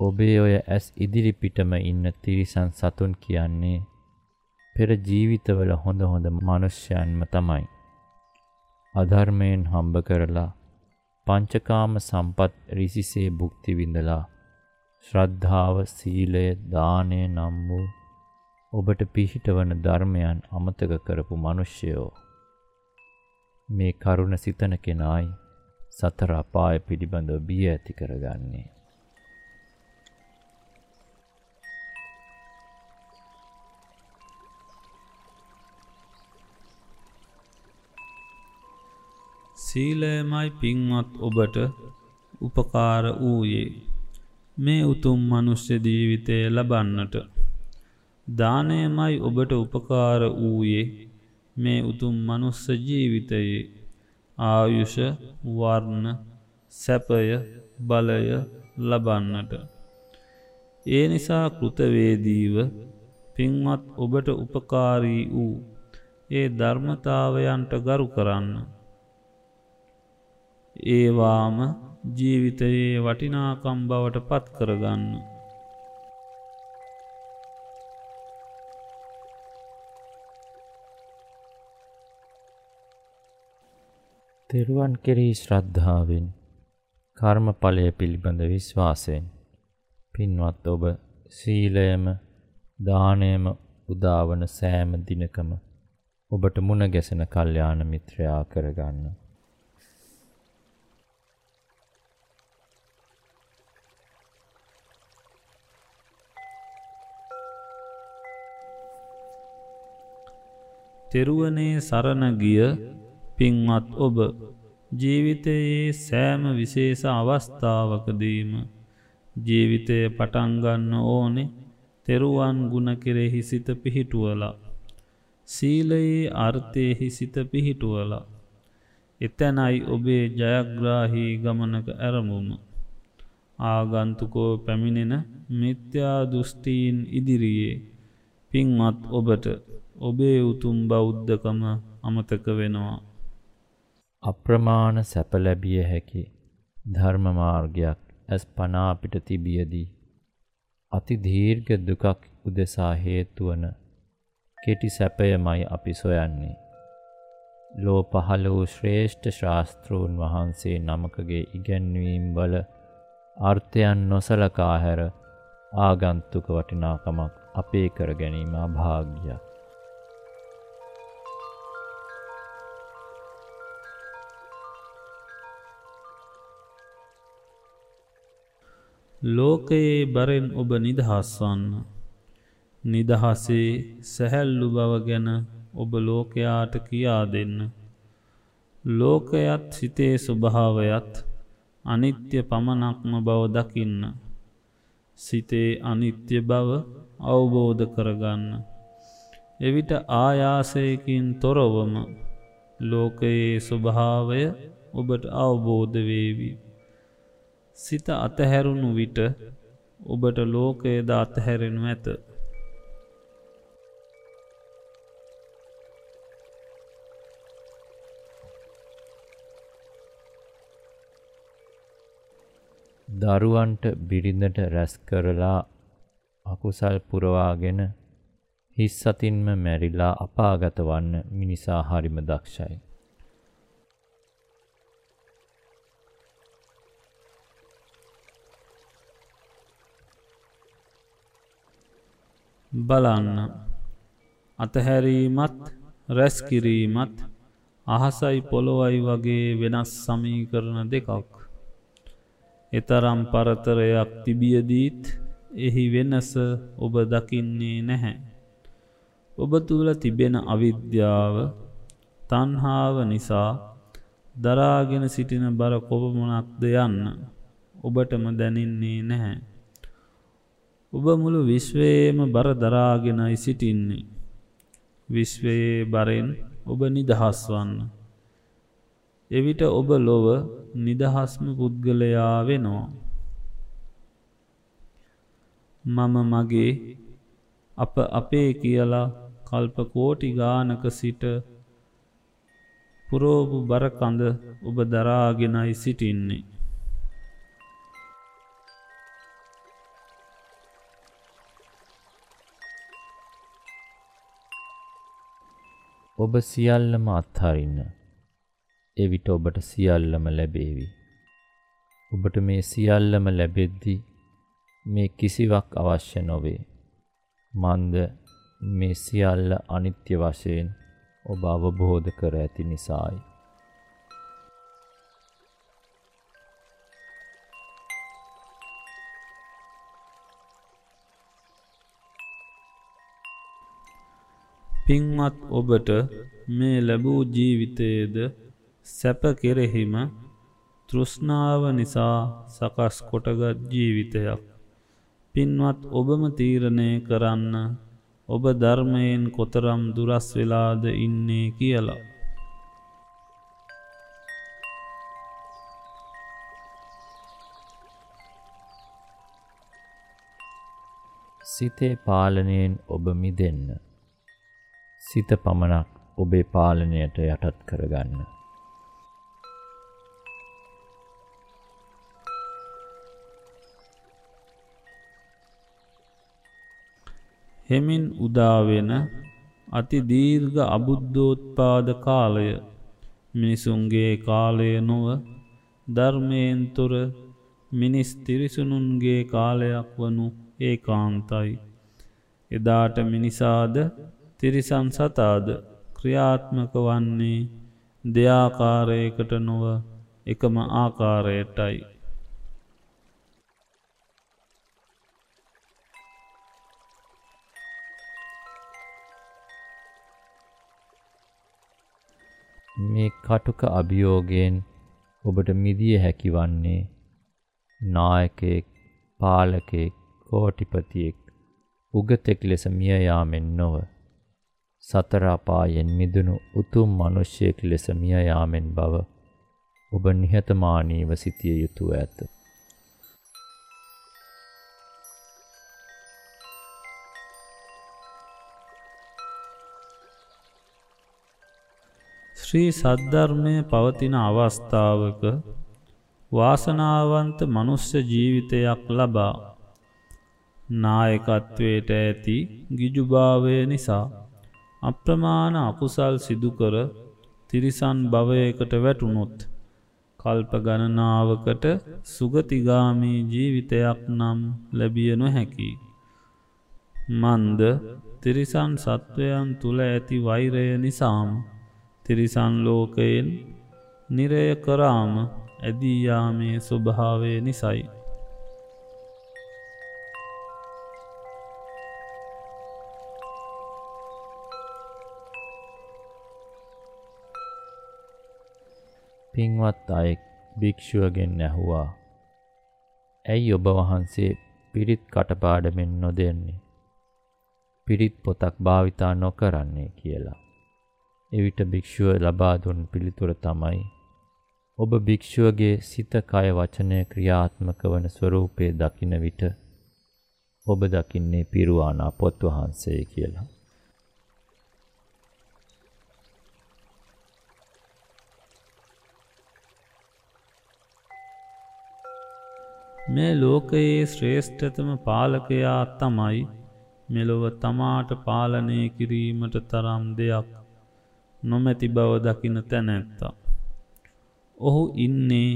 ඔබේ ඔය ඇස් ඉදිරිපිටම ඉන්න තිරිසන් සතුන් කියන්නේ පෙර ජීවිතවල හොඳ හොඳ මනුෂ්‍යයන්ම තමයි. අධර්මයෙන් හම්බ කරලා පංචකාම සම්පත් රිසිසේ භුක්ති විඳලා ශ්‍රද්ධාව සීලය දානය නම් වූ ඔබට පිහිටවන ධර්මයන් අමතක කරපු මනුෂ්‍යයෝ මේ කරුණ සිතන කෙනායි සතර අපාය පිළිබඳව බිය ඇති කරගන්නේ
සීලයමයි පින්වත් ඔබට උපකාර වූයේ. මේ උතුම් මනුෂ්‍ය ජීවිතය ලබන්නට දානයමයි ඔබට උපකාර වූයේ. මේ උතුම් මනුස්ස ජීවිතයේ ආයුෂ වර්ණ සැපය බලය ලබන්නට. ඒ නිසා කෘතවේදීව පින්වත් ඔබට උපකාරී වූ ඒ ධර්මතාවයන්ට ගරු කරන්න ඒවාම ජීවිතයේ වටිනාකම් බවට පත් කරගන්න.
තෙරුවන් කෙරෙහි ශ්‍රද්ධාවෙන් කර්මඵලය පිළිබඳ විශ්වාසයෙන් පින්වත් ඔබ සීලයම දානයම උදාවන සෑම දිනකම ඔබට මුණ ගැසෙන කල්යාණ මිත්‍රයා කරගන්න.
තෙරුවනේ සරණ ගිය පින්වත් ඔබ ජීවිතයේ සෑම විශේෂ අවස්ථාවකදීම ජීවිතය පටන්ගන්න ඕනෙ තෙරුවන් ගුණ කෙරෙහි සිත පිහිටුවලා. සීලයේ අර්ථයෙහි සිත පිහිටුවලා. එතැනයි ඔබේ ජයග්‍රාහී ගමනක ඇරමුම. ආගන්තුකෝ පැමිණෙන මිත්‍යා දෘෂ්ටීන් ඉදිරියේ පින්වත් ඔබට ඔබේ උතුම් බෞද්ධකම අමතක වෙනවා.
අප්‍රමාණ සැප ලැබිය හැකි ධර්ම මාර්ගයක් ඇස් පනාපිට තිබියදී. අති දීර්ඝ දුකක් උදෙසා හේතුවන කෙටි සැපයමයි අපි සොයන්නේ. ලෝ පහළ වූ ශ්‍රේෂ්ඨ ශාස්තෘූන් වහන්සේ නමකගේ ඉගැන්වීම් වල අර්ථයන් නොසලකා හැර ආගන්තුක වටිනාකමක් අපේ කර ගැනීම භාග්‍යයක්.
ලෝකයේ බරෙන් ඔබ නිදහස්වන්න. නිදහසේ සැහැල්ලු බව ගැන ඔබ ලෝකයාට කියා දෙන්න. ලෝකයත් සිතේ ස්වභාවයත් අනිත්‍ය පමණක්ම බව දකින්න. සිතේ අනිත්‍ය බව අවබෝධ කරගන්න. එවිට ආයාසයකින් තොරවම ලෝකයේ ස්වභාවය ඔබට අවබෝධ වේවී. සිත අතහැරුණු විට ඔබට ලෝකයද අතහැරෙනු ඇත.
දරුවන්ට බිරිඳට රැස් කරලා අකුසල් පුරවාගෙන හිස් සතින්ම මැරිලා අපාගත වන්න මිනිසා හරිම දක්ෂයි.
බලන්න අතහැරීමත් රැස්කිරීමත් අහසයි පොළොවයි වගේ වෙනස් සමී කරන දෙකක්. එතරම් පරතරයක් තිබියදීත් එහි වෙනස ඔබ දකින්නේ නැහැ. ඔබ තුළ තිබෙන අවිද්‍යාව තන්හාාව නිසා දරාගෙන සිටින බර කොබමනක්ද යන්න ඔබටම දැනින්නේ නැහැ. ඔබ මුළු විශ්වයේම බර දරාගෙනයි සිටින්නේ. විශ්වයේ බරෙන් ඔබ නිදහස් වන්න. එවිට ඔබ ලොව නිදහස්ම පුද්ගලයා වෙනවා. මම මගේ අප අපේ කියලා කල්ප කෝටි ගානක සිට පුරෝපු බරකඳ ඔබ දරාගෙනයි සිටින්නේ.
ඔබ සියල්ලම අත්හරින්න. එවිට ඔබට සියල්ලම ලැබේවි. ඔබට මේ සියල්ලම ලැබෙද්දි මේ කිසිවක් අවශ්‍ය නොවේ. මන්ද මේ සියල්ල අනිත්‍ය වශයෙන් ඔබ අවබෝධ කර ඇති නිසායි.
පින්වත් ඔබට මේ ලැබූ ජීවිතයේද සැප කෙරෙහිම තෘෂ්ණාව නිසා සකස් කොටගත් ජීවිතයක්. පින්වත් ඔබම තීරණය කරන්න ඔබ ධර්මයෙන් කොතරම් දුරස් වෙලාද ඉන්නේ කියලා.
සිතේ පාලනයෙන් ඔබ මිදෙන්න. සිත පමණක් ඔබේ පාලනයට යටත් කරගන්න.
හෙමින් උදාවෙන අති දීර්ඝ අබුද්ධෝත්පාද කාලය මිනිසුන්ගේ කාලය නොව ධර්මයෙන් තොර මිනිස් තිරිසුනුන්ගේ කාලයක් වනු ඒ කාන්තයි. එදාට මිනිසාද තිරිසන් සතාද ක්‍රියාත්මක වන්නේ දෙයාකාරයකට නොව එකම ආකාරයටයි.
මේ කටුක අභියෝගයෙන් ඔබට මිදිය හැකි වන්නේ නායකයෙක් පාලකෙක් කෝටිපතියෙක් උගතෙක් ලෙස මිය යාමෙන් නොව සතර අපායෙන් මිදුණු උතුම් මිනිසෙක් ලෙස මිය යාමෙන් බව ඔබ නිහතමානීව සිටිය යුතුය ඇත.
ශ්‍රී සද්ධර්මය පවතින අවස්ථාවක වාසනාවන්ත මනුස්්‍ය ජීවිතයක් ලබා නායකත්වයට ඇති ගිජුභාවය නිසා අප්‍රමාණ අකුසල් සිදුකර තිරිසන් භවයකට වැටුණොත් කල්ප ගණනාවකට සුගතිගාමී ජීවිතයක් නම් ලැබිය නොහැකි. මන්ද තිරිසන් සත්වයන් තුළ ඇති වෛරය නිසාම තිරිසන් ලෝකයෙන් නිරය කරාම ඇදීයාමේ ස්වභාවය නිසයි.
පින්වත් අයෙක් භික්‍ෂුවගෙන් ඇහුවා. ඇයි ඔබ වහන්සේ පිරිත් කටපාඩමෙන් නොදෙන්නේ. පිරිත් පොතක් භාවිතා නොකරන්නේ කියලා. එවිට භික්‍ෂුව ලබාදුන් පිළිතුර තමයි. ඔබ භික්‍ෂුවගේ සිත කය වචනය ක්‍රියාත්මක වන ස්වරූපය දකින විට ඔබ දකින්නේ පිරුවානා පොත් වහන්සේ කියලා.
මේ ලෝකයේ ශ්‍රේෂ්ඨතම පාලකයා තමයි මෙලොව තමාට පාලනය කිරීමට තරම් දෙයක් නොමැති බව දකින තැනැත්තා. ඔහු ඉන්නේ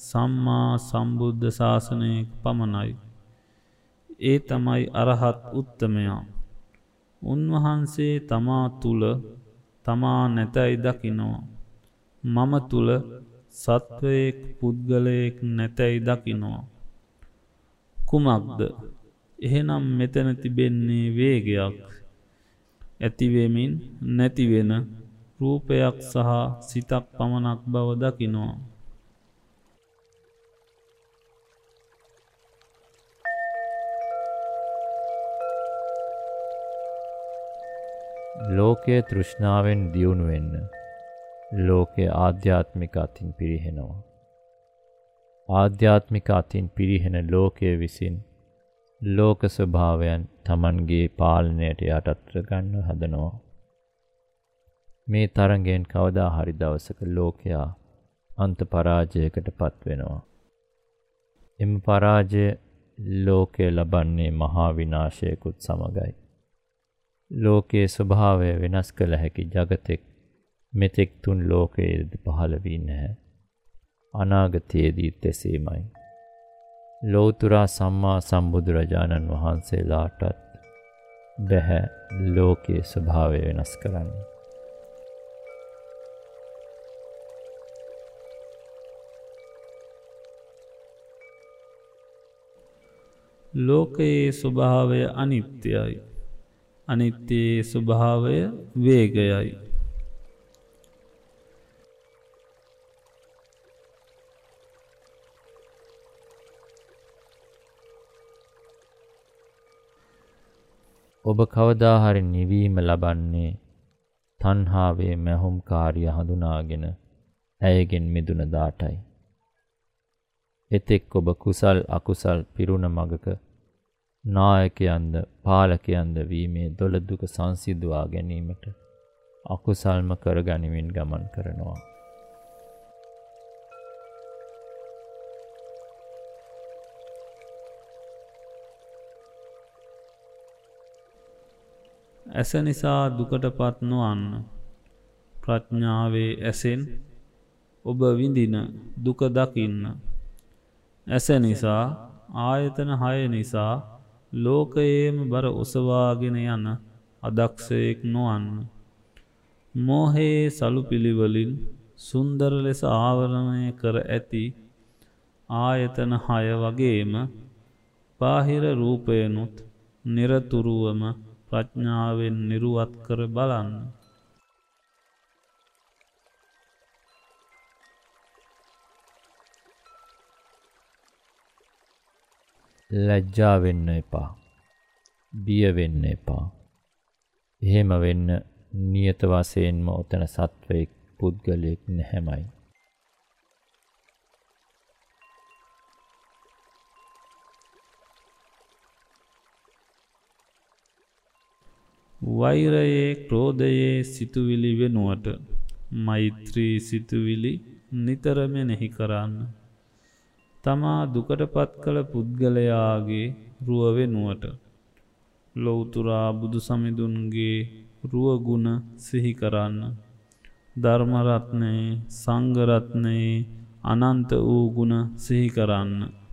සම්මා සම්බුද්ධ ශාසනයක පමණයි. ඒ තමයි අරහත් උත්තමයා. උන්වහන්සේ තමා තුළ තමා නැතැයි දකිනවා. මම තුළ සත්වයෙක් පුද්ගලයෙක් නැතැයි දකිනවා. කුමක්ද එහෙනම් මෙතන තිබෙන්නේ වේගයක් ඇතිවෙමින් නැතිවෙන රූපයක් සහ සිතක් පමණක් බව දකිනවා.
ලෝකයේ තෘෂ්ණාවෙන් දියුණු වෙන්න ලෝකයේ ආධ්‍යාත්මික අතින් පිරිහෙනවා. ආධ්‍යාත්මික අතින් පිරිහෙන ලෝකය විසින් ලෝක ස්වභාවයන් Tamanගේ පාලනයට යටත් ගන්න හදනවා. මේ තරඟෙන් කවදා හරි දවසක ලෝකයා අන්ත පරාජයකට පත් වෙනවා. එම පරාජය ලෝකය ලබන්නේ මහා විනාශයකුත් සමගයි. ලෝකයේ ස්වභාවය වෙනස් කළ හැකි జగතෙක් මෙතෙක් තුන් ලෝකයේද පහළ වී නැහැ. අනාගතයේදීත් එසේමයි. ලෝතුරා සම්මා සම්බුදුරජාණන් වහන්සේලාටත් බැහැ ලෝකයේ ස්වභාවය වෙනස් කරන්න.
ලෝකයේ ස්වභාවය අනිත්‍යයි. අනිත්‍යයේ ස්වභාවය වේගයයි.
ඔබ කවදාහරි නිවීම ලබන්නේ තණ්හාවේ මැහුම් කාර්ය හඳුනාගෙන ඇයගෙන් මිදුන දාටයි. එතෙක් ඔබ කුසල් අකුසල් පිරුණ මගක නායකයන්ද පාලකයන්ද වීමේ දොළදුක සංසිදුවා ගැනීමට අකුසල්ම කරගනිමින් ගමන් කරනවා.
ඇස නිසා දුකට පත් නොවන්න. ප්‍රඥාවේ ඇසෙන් ඔබ විඳින දුක දකින්න. ඇස නිසා ආයතන හය නිසා ලෝකයේම බර ඔසවාගෙන යන අදක්ෂයෙක් නොවන්න. මෝහයේ සලු පිළිවලින් සුන්දර ලෙස ආවරණය කර ඇති ආයතන හය වගේම පාහිර රූපයනුත් නිරතුරුවම ප්‍රඥාවෙන් නිරුවත් කර බලන්න.
ලැජ්ජා වෙන්න එපා. බිය වෙන්න එපා. එහෙම වෙන්න නියත වශයෙන්ම ඔතන සත්වයෙක් පුද්ගලයෙක් නැහැමයි.
වෛරයේ ක්‍රෝධයේ සිතුවිලි වෙනුවට මෛත්‍රී සිතුවිලි නිතරමෙනෙහි කරන්න. තමා දුකට පත් කළ පුද්ගලයාගේ රුව වෙනුවට. ලොවතුරා බුදු සමිඳුන්ගේ රුවගුණ සිහි කරන්න. ධර්මරත්නයේ සංගරත්නයේ අනන්ත වූ ගුණ සිහි කරන්න.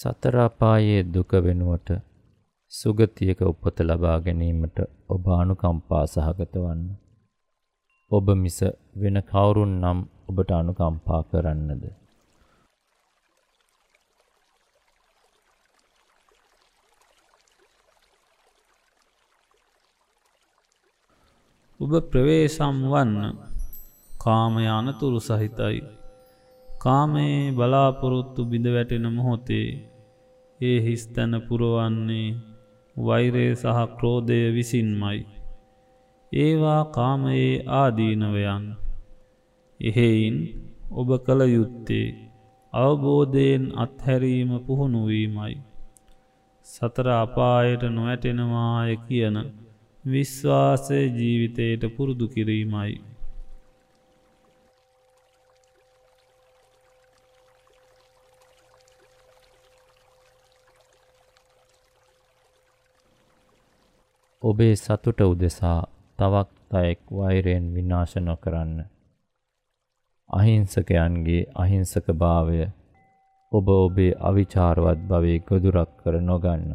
සතරාපායේ දුක වෙනුවට සුගතියක උපත ලබා ගැනීමට ඔබ අනුකම්පා සහගත වන්න. ඔබ මිස වෙන කවුරුන් නම් ඔබට අනුකම්පා කරන්නද.
ඔබ ප්‍රවේශම් වන්න කාමය අනතුරු සහිතයි. කාමයේ බලාපොරොත්තු බිඳ වැටෙන මොහොතේ ඒ හිස්තැන පුරවන්නේ වෛරය සහ ක්‍රෝධය විසින්මයි. ඒවා කාමයේ ආදීනවයන්. එහෙයින් ඔබ කළ යුත්තේ අවබෝධයෙන් අත්හැරීම පුහුණුවීමයි. සතර අපායට නොවැටෙනවාය කියන විශ්වාසය ජීවිතයට පුරුදු කිරීමයි.
ඔබේ සතුට උදෙසා තවක් අයෙක් වෛරයෙන් විනාශ නොකරන්න. අහිංසකයන්ගේ අහිංසක භාවය ඔබ ඔබේ අවිචාරවත් භවේ ගොදුරක් කර නොගන්න.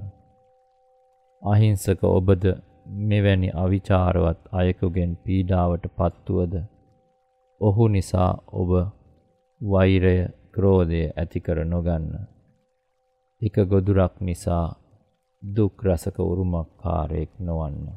අහිංසක ඔබද මෙවැනි අවිචාරවත් අයකුගෙන් පීඩාවට පත්තුවද ඔහු නිසා ඔබ වෛරය ක්‍රෝධය ඇතිකර නොගන්න. එක ගොදුරක් නිසා දුක් රසක උරුමකාරයෙක් නොවන්න.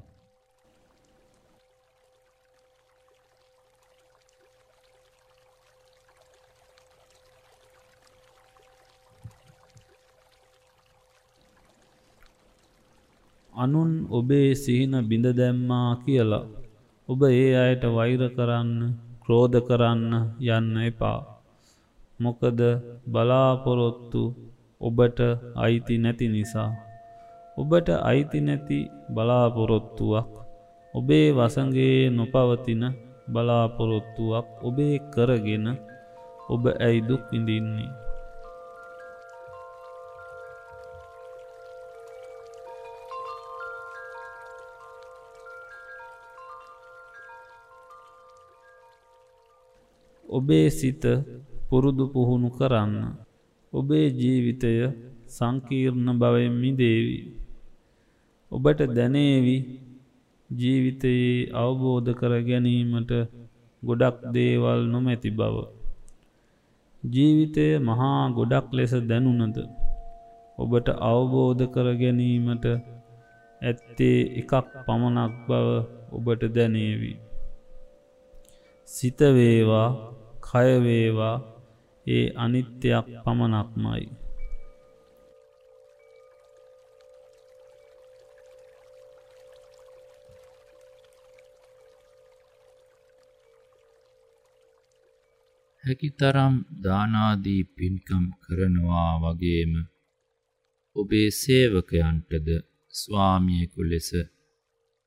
අනුන් ඔබේ සිහින බිඳ දැම්මා කියලා ඔබ ඒ අයට වෛර කරන්න ක්‍රෝධ කරන්න යන්න එපා. මොකද බලාපොරොත්තු ඔබට අයිති නැති නිසා. ඔබට අයිති නැති බලාපොරොත්තුවක් ඔබේ වසගේ නොපවතින බලාපොරොත්තුවක් ඔබේ කරගෙන ඔබ ඇයිදුක් ඉඳින්නේ. ඔබේ සිත පුරුදු පුහුණු කරන්න. ඔබේ ජීවිතය සංකීර්ණ බවෙන් මිදේවි. ඔබට දැනේවි ජීවිතයේ අවබෝධ කර ගැනීමට ගොඩක් දේවල් නොමැති බව. ජීවිතය මහා ගොඩක් ලෙස දැනුනද. ඔබට අවබෝධ කර ගැනීමට ඇත්තේ එකක් පමණක් බව ඔබට දැනේවී. සිතවේවා කයවේවා ඒ අනිත්‍යයක් පමණක්මයි.
හැකිතරම් දානාදී පින්කම් කරනවා වගේම ඔබේ සේවකයන්ටද ස්වාමියෙකු ලෙස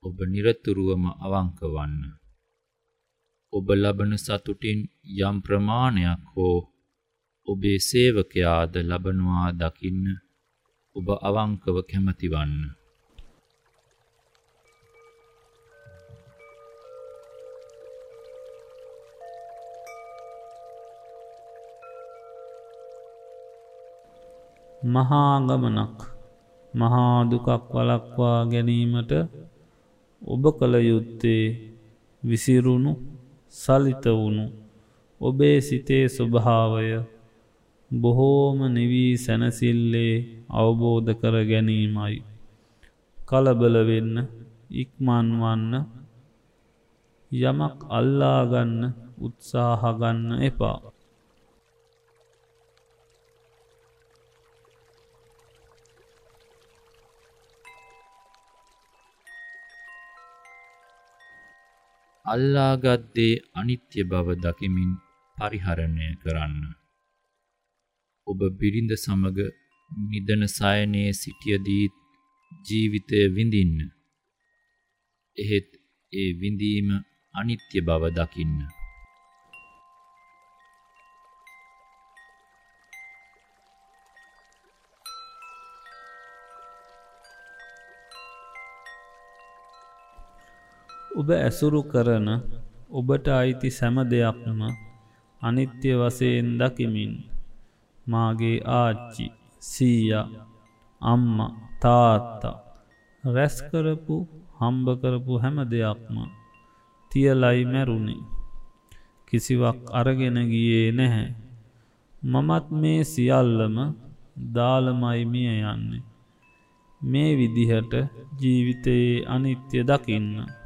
ඔබ නිරතුරුවම අවංක වන්න. ඔබ ලබන සතුටින් යම් ප්‍රමාණයක් හෝ ඔබේ සේවකයාද ලබනවා දකින්න ඔබ අවංකව කැමතිවන්න.
මහාගමනක් මහාදුකක් වලක්වා ගැනීමට ඔබ කළ යුත්තේ විසිරුණු සලිත වුණු ඔබේ සිතේ ස්වභාවය බොහෝම නිවී සැනසිල්ලේ අවබෝධ කර ගැනීමයි. කලබලවෙන්න ඉක්මන්වන්න යමක් අල්ලාගන්න උත්සාහගන්න එපා.
අල්ලාගත්දේ අනිත්‍ය බව දකිමින් පරිහරණය කරන්න. ඔබ බිරිඳ සමග නිදන සයනයේ සිටියදීත් ජීවිතය විඳින්න. එහෙත් ඒ විඳීම අනිත්‍ය බව දකින්න.
ඔබ ඇසුරු කරන ඔබට අයිති සැම දෙයක්ම අනිත්‍ය වසයෙන් දකිමින් මාගේ ආච්චි සීය අම්ම තාත්තා රැස්කරපු හම්බකරපු හැම දෙයක්ම තියලයි මැරුණේ. කිසිවක් අරගෙන ගියේ නැහැ. මමත් මේ සියල්ලම දාලමයි මිය යන්නේ. මේ විදිහට ජීවිතයේ අනිත්‍ය දකින්න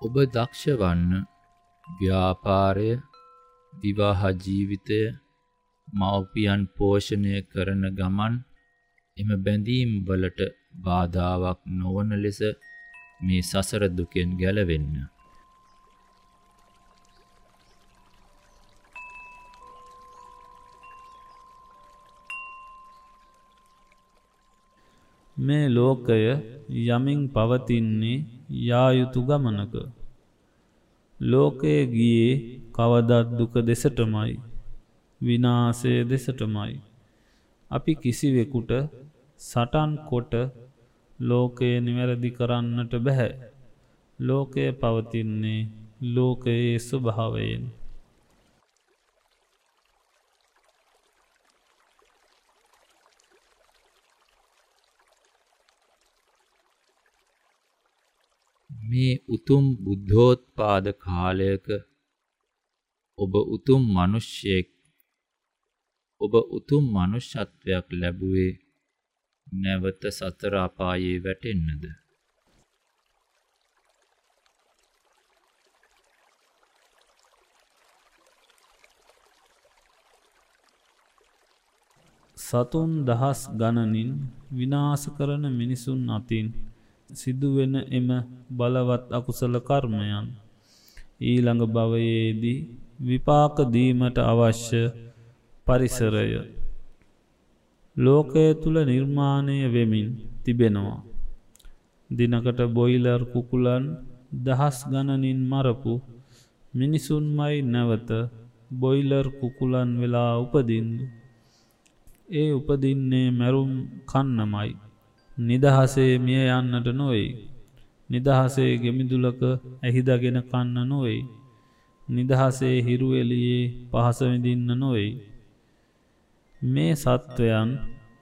ඔබ දක්ෂ වන්න ව්‍යාපාරය විවාහ ජීවිතය මව්පියන් පෝෂණය කරන ගමන් එම බැඳීම් වලට බාධාවක් නොවන ලෙස මේ සසර දුකෙන් ගැලවෙන්න.
මේ ලෝකය යමින් පවතින්නේ යායුතු ගමනක. ලෝකය ගියේ කවදත් දුක දෙසටමයි විනාසය දෙසටමයි. අපි කිසිවෙකුට සටන් කොට ලෝකය නිවැරදි කරන්නට බැහැ. ලෝකය පවතින්නේ ලෝකයේ ස්වභාවයෙන්.
මේ උතුම් බුද්ධෝත්පාද කාලයක ඔබ උතුම් මිනිසෙක් ඔබ උතුම් මනුෂ්‍යත්වයක් ලැබුවේ නැවත සතර අපායේ වැටෙන්නද?
සතුන් දහස් ගණනින් විනාශ කරන මිනිසුන් අතින් සිදුවෙන එම බලවත් අකුසල කර්මයන් ඊළඟ භවයේදී විපාකදීමට අවශ්‍ය පරිසරය ලෝකය තුළ නිර්මාණය වෙමින් තිබෙනවා. දිනකට බොයිලර් කුකුලන් දහස් ගණනින් මරපු මිනිසුන්මයි නැවත බොයිලර් කුකුලන් වෙලා උපදින්දු. ඒ උපදින්නේ මැරුම් කන්නමයි. නිදහසේ මිය යන්නට නොවෙයි. නිදහසේ ගෙමිදුලක ඇහිදගෙන කන්න නොවෙයි. නිදහසේ හිරුවෙලියේ පහසවිඳින්න නොවෙයි. මේ සත්වයන්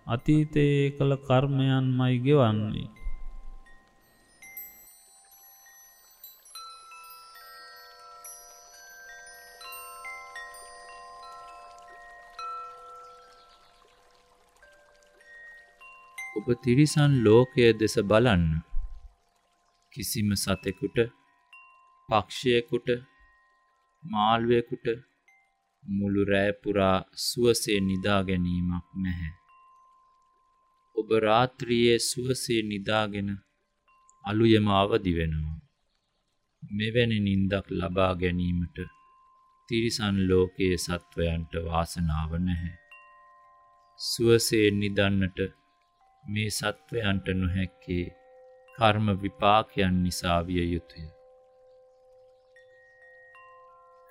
අතීතයේ කළ කර්මයන් මයි ගෙවන්නේ.
ඔබ තිරිසන් ලෝකය දෙස බලන්න. කිසිම සතෙකුට පක්ෂයකුට මාල්වයකුට මුළු රෑපුරා සුවසේ නිදා ගැනීමක් නැහැ. ඔබ රාත්‍රියයේ සුවසේ නිදාගෙන අලුයම අවදි වෙනවා. මෙවැනි නින්දක් ලබා ගැනීමට තිරිසන් ලෝකයේ සත්වයන්ට වාසනාව නැහැ. සුවසේ නිදන්නට මේ සත්වයන්ට නොහැක්කේ කර්ම විපාකයන් නිසා විය යුතුය.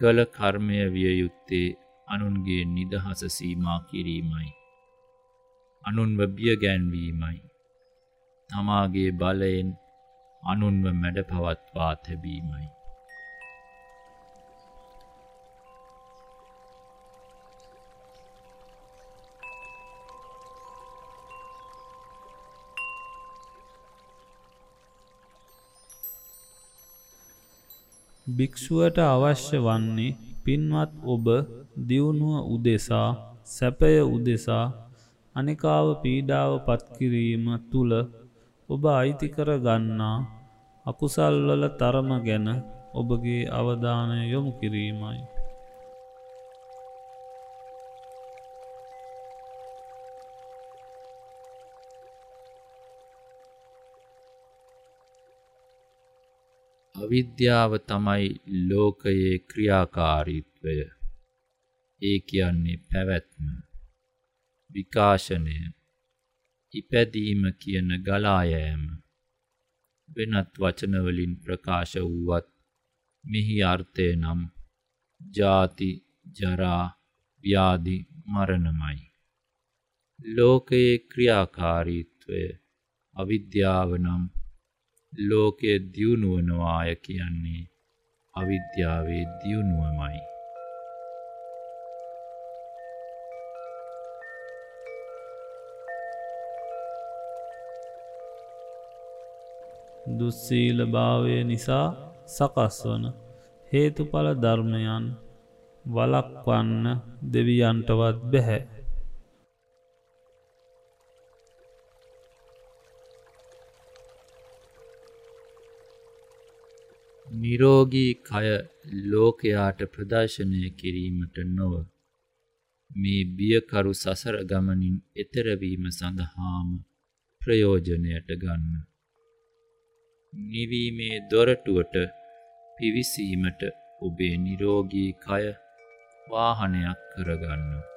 කළ කර්මය විය යුත්තේ අනුන්ගේ නිදහස සීමා කිරීමයි. අනුන්ව බිය ගැන්වීමයි. තමාගේ බලයෙන් අනුන්ව මැඩ පවත්වා තැබීමයි.
භික්‍ෂුවට අවශ්‍ය වන්නේ පින්වත් ඔබ දියුණුව උදෙසා සැපය උදෙසා අනිකාව පීඩාව පත්කිරීම තුළ ඔබ අයිතිකර ගන්නා අකුසල්වල තරම ගැන ඔබගේ අවධානය යොමු කිරීමයි.
අවිද්‍යාව තමයි ලෝකයේ ක්‍රියාකාරීත්වය. ඒ කියන්නේ පැවැත්ම. විකාශනය ඉපැදීම කියන ගලායෑම. වෙනත් වචනවලින් ප්‍රකාශ වූවත් මෙහි අර්ථය නම් ජාති ජරා ව්‍යාධි මරණමයි. ලෝකයේ ක්‍රියාකාරීත්වය අවිද්‍යාව නම් ලෝකය දියුණුවනවාය කියන්නේ අවිද්‍යාවේ දියුණුවමයි.
දුස්සීල භාවය නිසා සකස් වන හේතුඵල ධර්මයන් වලක්වන්න දෙවියන්ටවත් බැහැ.
නිරෝගී කය ලෝකයාට ප්‍රදර්ශනය කිරීමට නොව මේ බියකරු සසර ගමනින් එතරවීම සඳහාම ප්‍රයෝජනයට ගන්න. නිවීමේ දොරටුවට පිවිසීමට ඔබේ නිරෝගී කය වාහනයක් කරගන්න.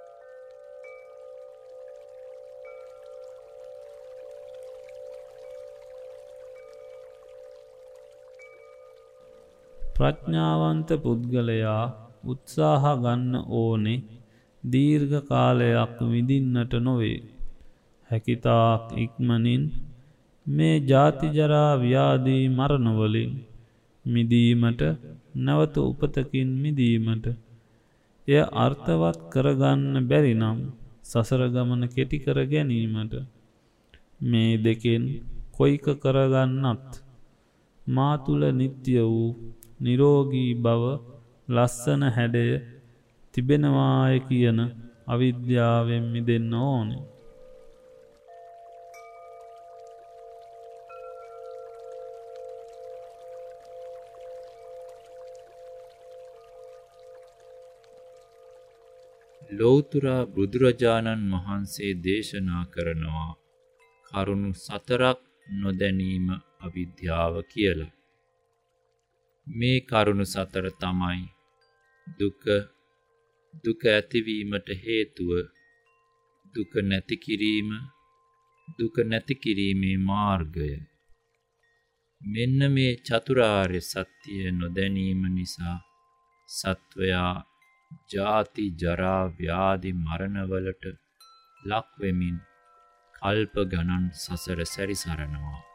ප්‍රඥාවන්ත පුද්ගලයා උත්සාහ ගන්න ඕනෙ දීර්ඝ කාලයක් විඳින්නට නොවේ. හැකිතාක් ඉක්මනින් මේ ජාතිජරා ව්‍යාදී මරණවලින් මිදීමට නැවත උපතකින් මිදීමට එය අර්ථවත් කරගන්න බැරිනම් සසරගමන කෙටිකර ගැනීමට මේ දෙකෙන් කොයික කරගන්නත් මා තුළ නිත්‍ය වූ නිරෝගී බව ලස්සන හැඩය තිබෙනවාය කියන අවිද්‍යාවෙන් මිදෙන්න ඕනේ.
ලෝතුරා බුදුරජාණන් වහන්සේ දේශනා කරනවා කරුණු සතරක් නොදැනීම අවිද්‍යාව කියලා. මේ කරුණු සතර තමයි දුක. දුක ඇතිවීමට හේතුව දුක නැති කිරීම දුක නැති කිරීමේ මාර්ගය. මෙන්න මේ චතුරාර්ය සත්‍යය නොදැනීම නිසා සත්වයා ජාති ජරා ව්‍යාධි මරණවලට ලක්වෙමින් කල්ප ගණන් සසර සැරිසරනවා.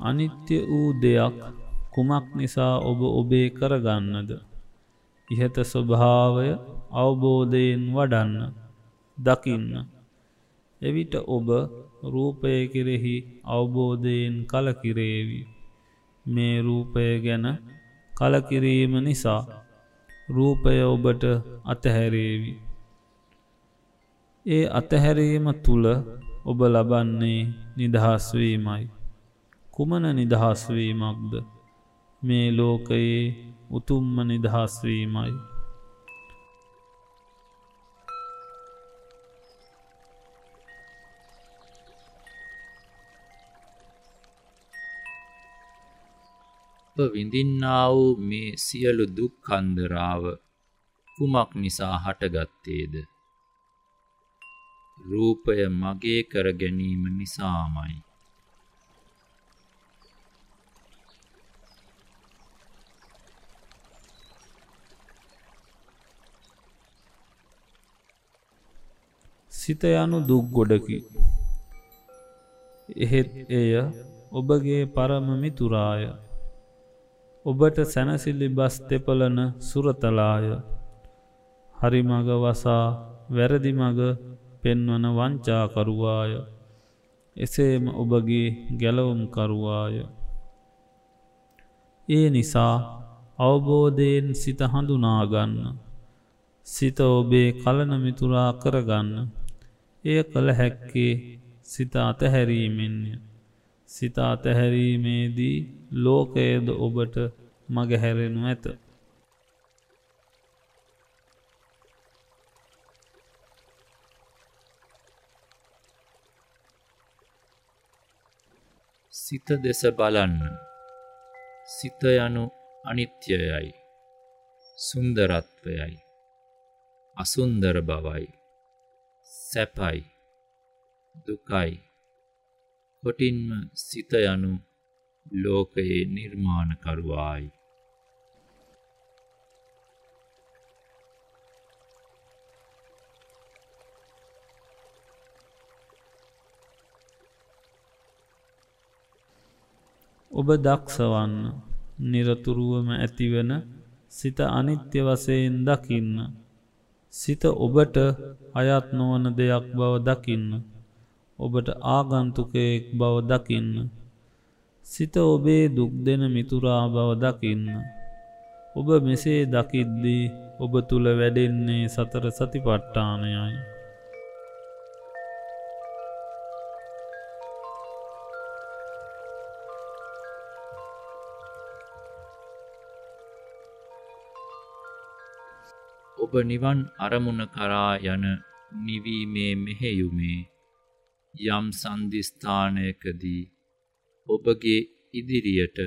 අනිත්‍ය වූ දෙයක් කුමක් නිසා ඔබ ඔබේ කරගන්නද. ඉහත ස්වභාවය අවබෝධයෙන් වඩන්න දකින්න. එවිට ඔබ රූපය කෙරෙහි අවබෝධයෙන් කලකිරේවි. මේ රූපය ගැන කලකිරීම නිසා රූපය ඔබට අතහැරේවි. ඒ අතහැරීම තුළ ඔබ ලබන්නේ නිදහස්වීමයි. කුමන නිදහස්වීමක්ද මේ ලෝකයේ උතුම්ම නිදහස්වීමයි.
විඳින්නා වූ මේ සියලු දුක් කන්දරාව කුමක් නිසා හටගත්තේද. රූපය මගේ කර ගැනීම නිසාමයි.
සිත යනු දුක් ගොඩකි. එහෙත් එය ඔබගේ පරමමිතුරාය. ඔබට සැනසිල්ලි බස් තෙපලන සුරතලාය. හරිමග වසා වැරදිමග පෙන්වන වංචාකරුවාය. එසේම ඔබගේ ගැලවුම්කරුවාය. ඒ නිසා අවබෝධයෙන් සිත හඳුනාගන්න. සිත ඔබේ කලන මිතුරා කරගන්න. එය කළ හැක්කේ සිත අතහැරීමෙන්ය. සිත අතහැරීමේදී ලෝකයද ඔබට මගහැරෙනු ඇත.
සිත දෙස බලන්න. සිත යනු අනිත්‍යයයි. සුන්දරත්වයයි. අසුන්දර බවයි. සැපයි දුකයි කොටින්ම සිත යනු ලෝකයේ නිර්මාණකරුවායි.
ඔබ දක්ෂවන්න නිරතුරුවම ඇතිවන සිත අනිත්‍ය වසයෙන් දකින්න සිත ඔබට අයත් නොවන දෙයක් බව දකින්න. ඔබට ආගන්තුකයෙක් බව දකින්න. සිත ඔබේ දුක් දෙන මිතුරා බව දකින්න. ඔබ මෙසේ දකිද්දී ඔබ තුළ වැඩෙන්නේ සතර සතිපට්ටානයයි.
ඔබ නිවන් අරමුණ කරා යන නිවීමේ මෙහෙයුමේ යම් සන්ධිස්ථානයකදී ඔබගේ ඉදිරියට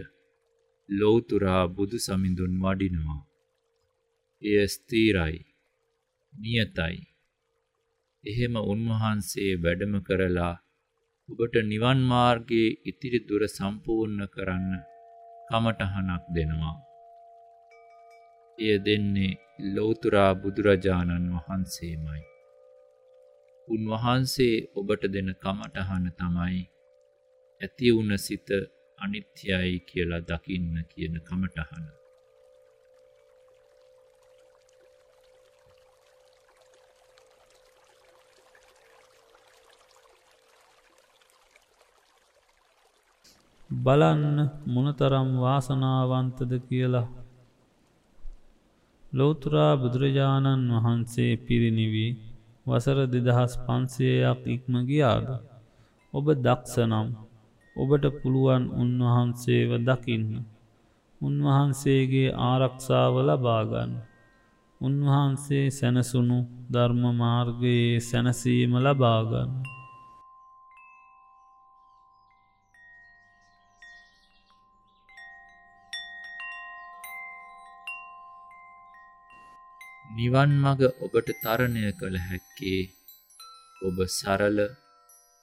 ලෝතුරා බුදු සමිඳුන් වඩිනවා. එය ස්තීරයි නියතයි. එහෙම උන්වහන්සේ වැඩම කරලා ඔබට නිවන් මාර්ගයේ ඉතිරි දුර සම්පූර්ණ කරන්න කමටහනක් දෙනවා. එය දෙන්නේ ලෝතුරා බුදුරජාණන් වහන්සේමයි. උන්වහන්සේ ඔබට දෙන කමටහන තමයි ඇතිවුන සිත අනිත්‍යයි කියලා දකින්න කියන කමටහන.
බලන්න මොනතරම් වාසනාවන්තද කියලා ලෝතුරා බුදුරජාණන් වහන්සේ පිරිනිවී වසර දෙදහස් පන්සේයක් ඉක්ම ගියාද. ඔබ දක්ෂනම් ඔබට පුළුවන් උන්වහන්සේව දකින්න. උන්වහන්සේගේ ආරක්ෂාව ලබාගන්න. උන්වහන්සේ සැනසුණු ධර්ම මාර්ගයේ සැනසීම ලබාගන්න.
නිවන් මග ඔබට තරණය කළ හැක්කේ ඔබ සරල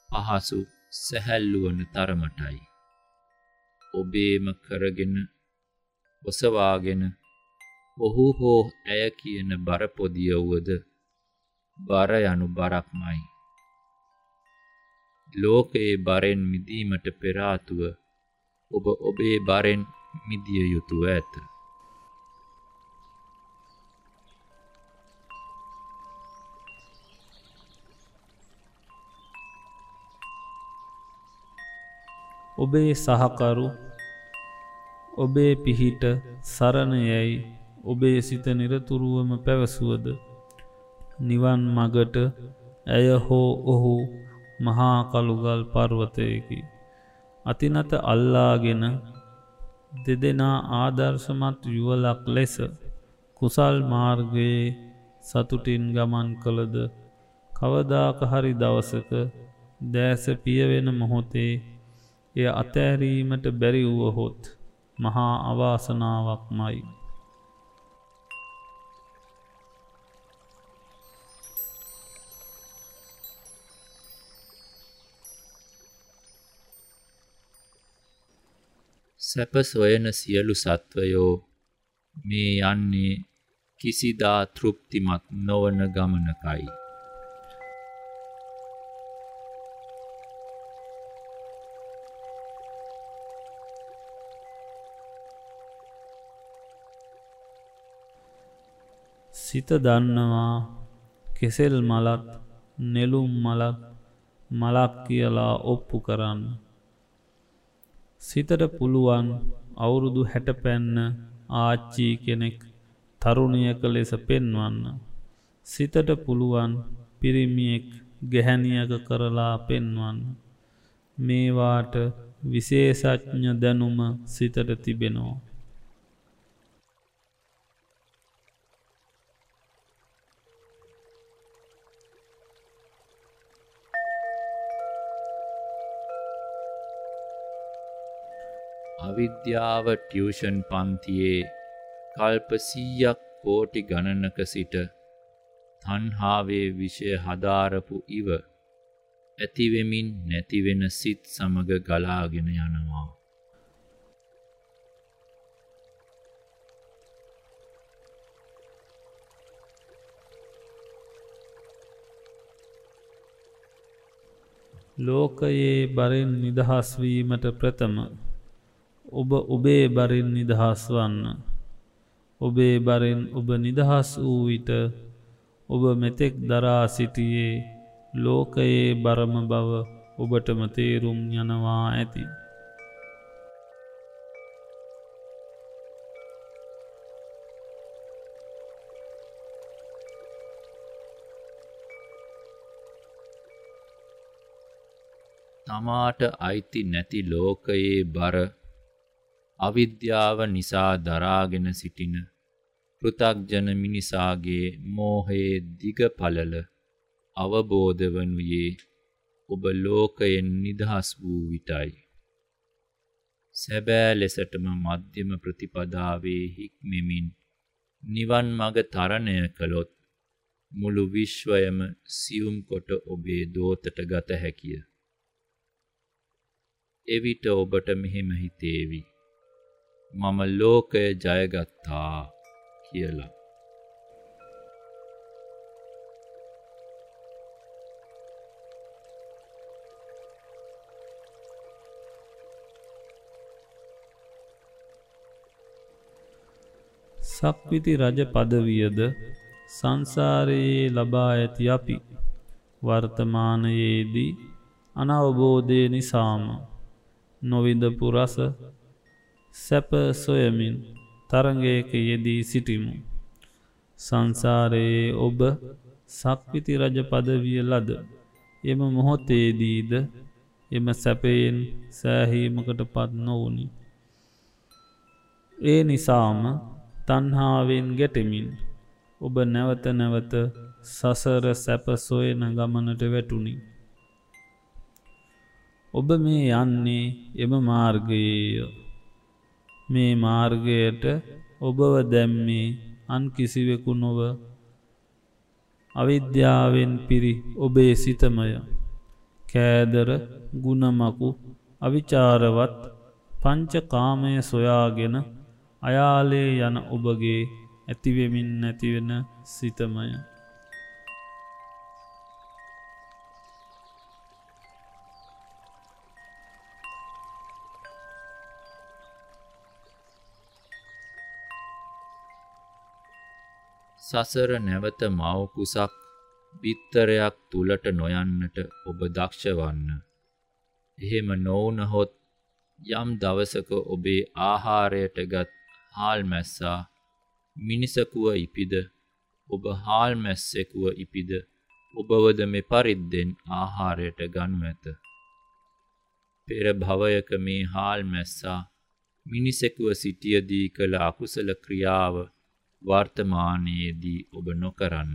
පහසු සැහැල්ලුවන තරමටයි. ඔබේම කරගෙන ඔසවාගෙන ඔහු හෝ ඇය කියන බරපොදියවුවද බර යනු බරක්මයි. ලෝකයේ බරෙන් මිදීමට පෙරාතුව ඔබ ඔබේ බරෙන් මිදිය යුතුව ඇත.
ඔබේ සහකරු ඔබේ පිහිට සරණයැයි ඔබේ සිත නිරතුරුවම පැවසුවද නිවන් මගට ඇය හෝ ඔහු මහා කළුගල් පර්වතයකි. අතිනත අල්ලාගෙන දෙදෙනා ආදර්ශමත් යුවලක් ලෙස කුසල් මාර්ගයේ සතුටින් ගමන් කළද කවදාක හරි දවසක දෑස පියවෙන මොහොතේ එය අතෑරීමට බැරි වුවහොත් මහා අවාසනාවක් මයි.
සැප සොයන සියලු සත්වයෝ මේ යන්නේ කිසිදා තෘප්තිමත් නොවන ගමනකයි.
සිත දන්නවා කෙසෙල් මලත් නෙළුම් මලත් මලක් කියලා ඔප්පු කරන්න. සිතට පුළුවන් අවුරුදු හැට පැන්න ආච්චී කෙනෙක් තරුණයක ලෙස පෙන්වන්න. සිතට පුළුවන් පිරිමියෙක් ගැහැනියක කරලා පෙන්වන්න. මේවාට විශේෂඥ දැනුම සිතට තිබෙනවා.
අවිද්‍යාව ටියවෂන් පන්තියේ කල්පසීයක් කෝටි ගණනක සිට තන්හාාවේ විෂය හදාරපු ඉව ඇතිවෙමින් නැතිවෙන සිත් සමග ගලාගෙන යනවා.
ලෝකයේ බරෙන් නිදහස්වීමට ප්‍රථම ඔබ ඔබේ බරින් නිදහස් වන්න. ඔබේ බරෙන් ඔබ නිදහස් වූ විට ඔබ මෙතෙක් දරා සිටියේ ලෝකයේ බරම බව ඔබටම තේරුම් යනවා ඇති.
තමාට අයිති නැති ලෝකයේ බර අවිද්‍යාව නිසා දරාගෙන සිටින පෘතක්ජන මිනිසාගේ මෝහයේ දිග පලල අවබෝධ වනුයේ ඔබ ලෝකයෙන් නිදහස් වූ විටයි. සැබෑ ලෙසටම මධ්‍යම ප්‍රතිපදාවේ හික්මෙමින් නිවන් මග තරණය කළොත් මුළු විශ්වයම සියුම් කොට ඔබේ දෝතට ගත හැකිය. එවිට ඔබට මෙහෙම හිතේවි. මම ලෝකය ජයගත්තා කියලා.
සක්විති රජ පදවියද සංසාරයේ ලබා ඇති අපි වර්තමානයේදී අනවබෝධය නිසාම නොවිඳපු රස සැප සොයමින් තරගයක යෙදී සිටිමු. සංසාරයේ ඔබ සක්විති රජ පදවිය ලද එම මොහොතේදීද එම සැපයෙන් සෑහීමකට පත් නොවුනි. ඒ නිසාම තන්හාාවෙන් ගැටෙමින් ඔබ නැවත නැවත සසර සැප සොයන ගමනට වැටුණි. ඔබ මේ යන්නේ එම මාර්ගයේය. මේ මාර්ගයට ඔබව දැම්මේ අන් කිසිවෙකු නොව අවිද්‍යාවෙන් පිරි ඔබේ සිතමය. කෑදර ගුණමකු අවිචාරවත් පංච කාමය සොයාගෙන අයාලේ යන ඔබගේ ඇතිවෙමින් නැතිවෙන සිතමය.
සසර නැවත මවකුසක් බිත්තරයක් තුලට නොයන්නට ඔබ දක්ෂවන්න. එහෙම නොවනහොත් යම් දවසක ඔබේ ආහාරයට ගත් හාල් මැස්සා මිනිසකුව ඉපිද ඔබ හාල් මැස්සෙකුව ඉපිද ඔබවද මෙ පරිද්දෙන් ආහාරයට ගනු ඇත. පෙර භවයක මේ හාල් මැස්සා මිනිසෙකුව සිටියදී කළ අකුසල ක්‍රියාව වර්තමානයේදී ඔබ නොකරන්න.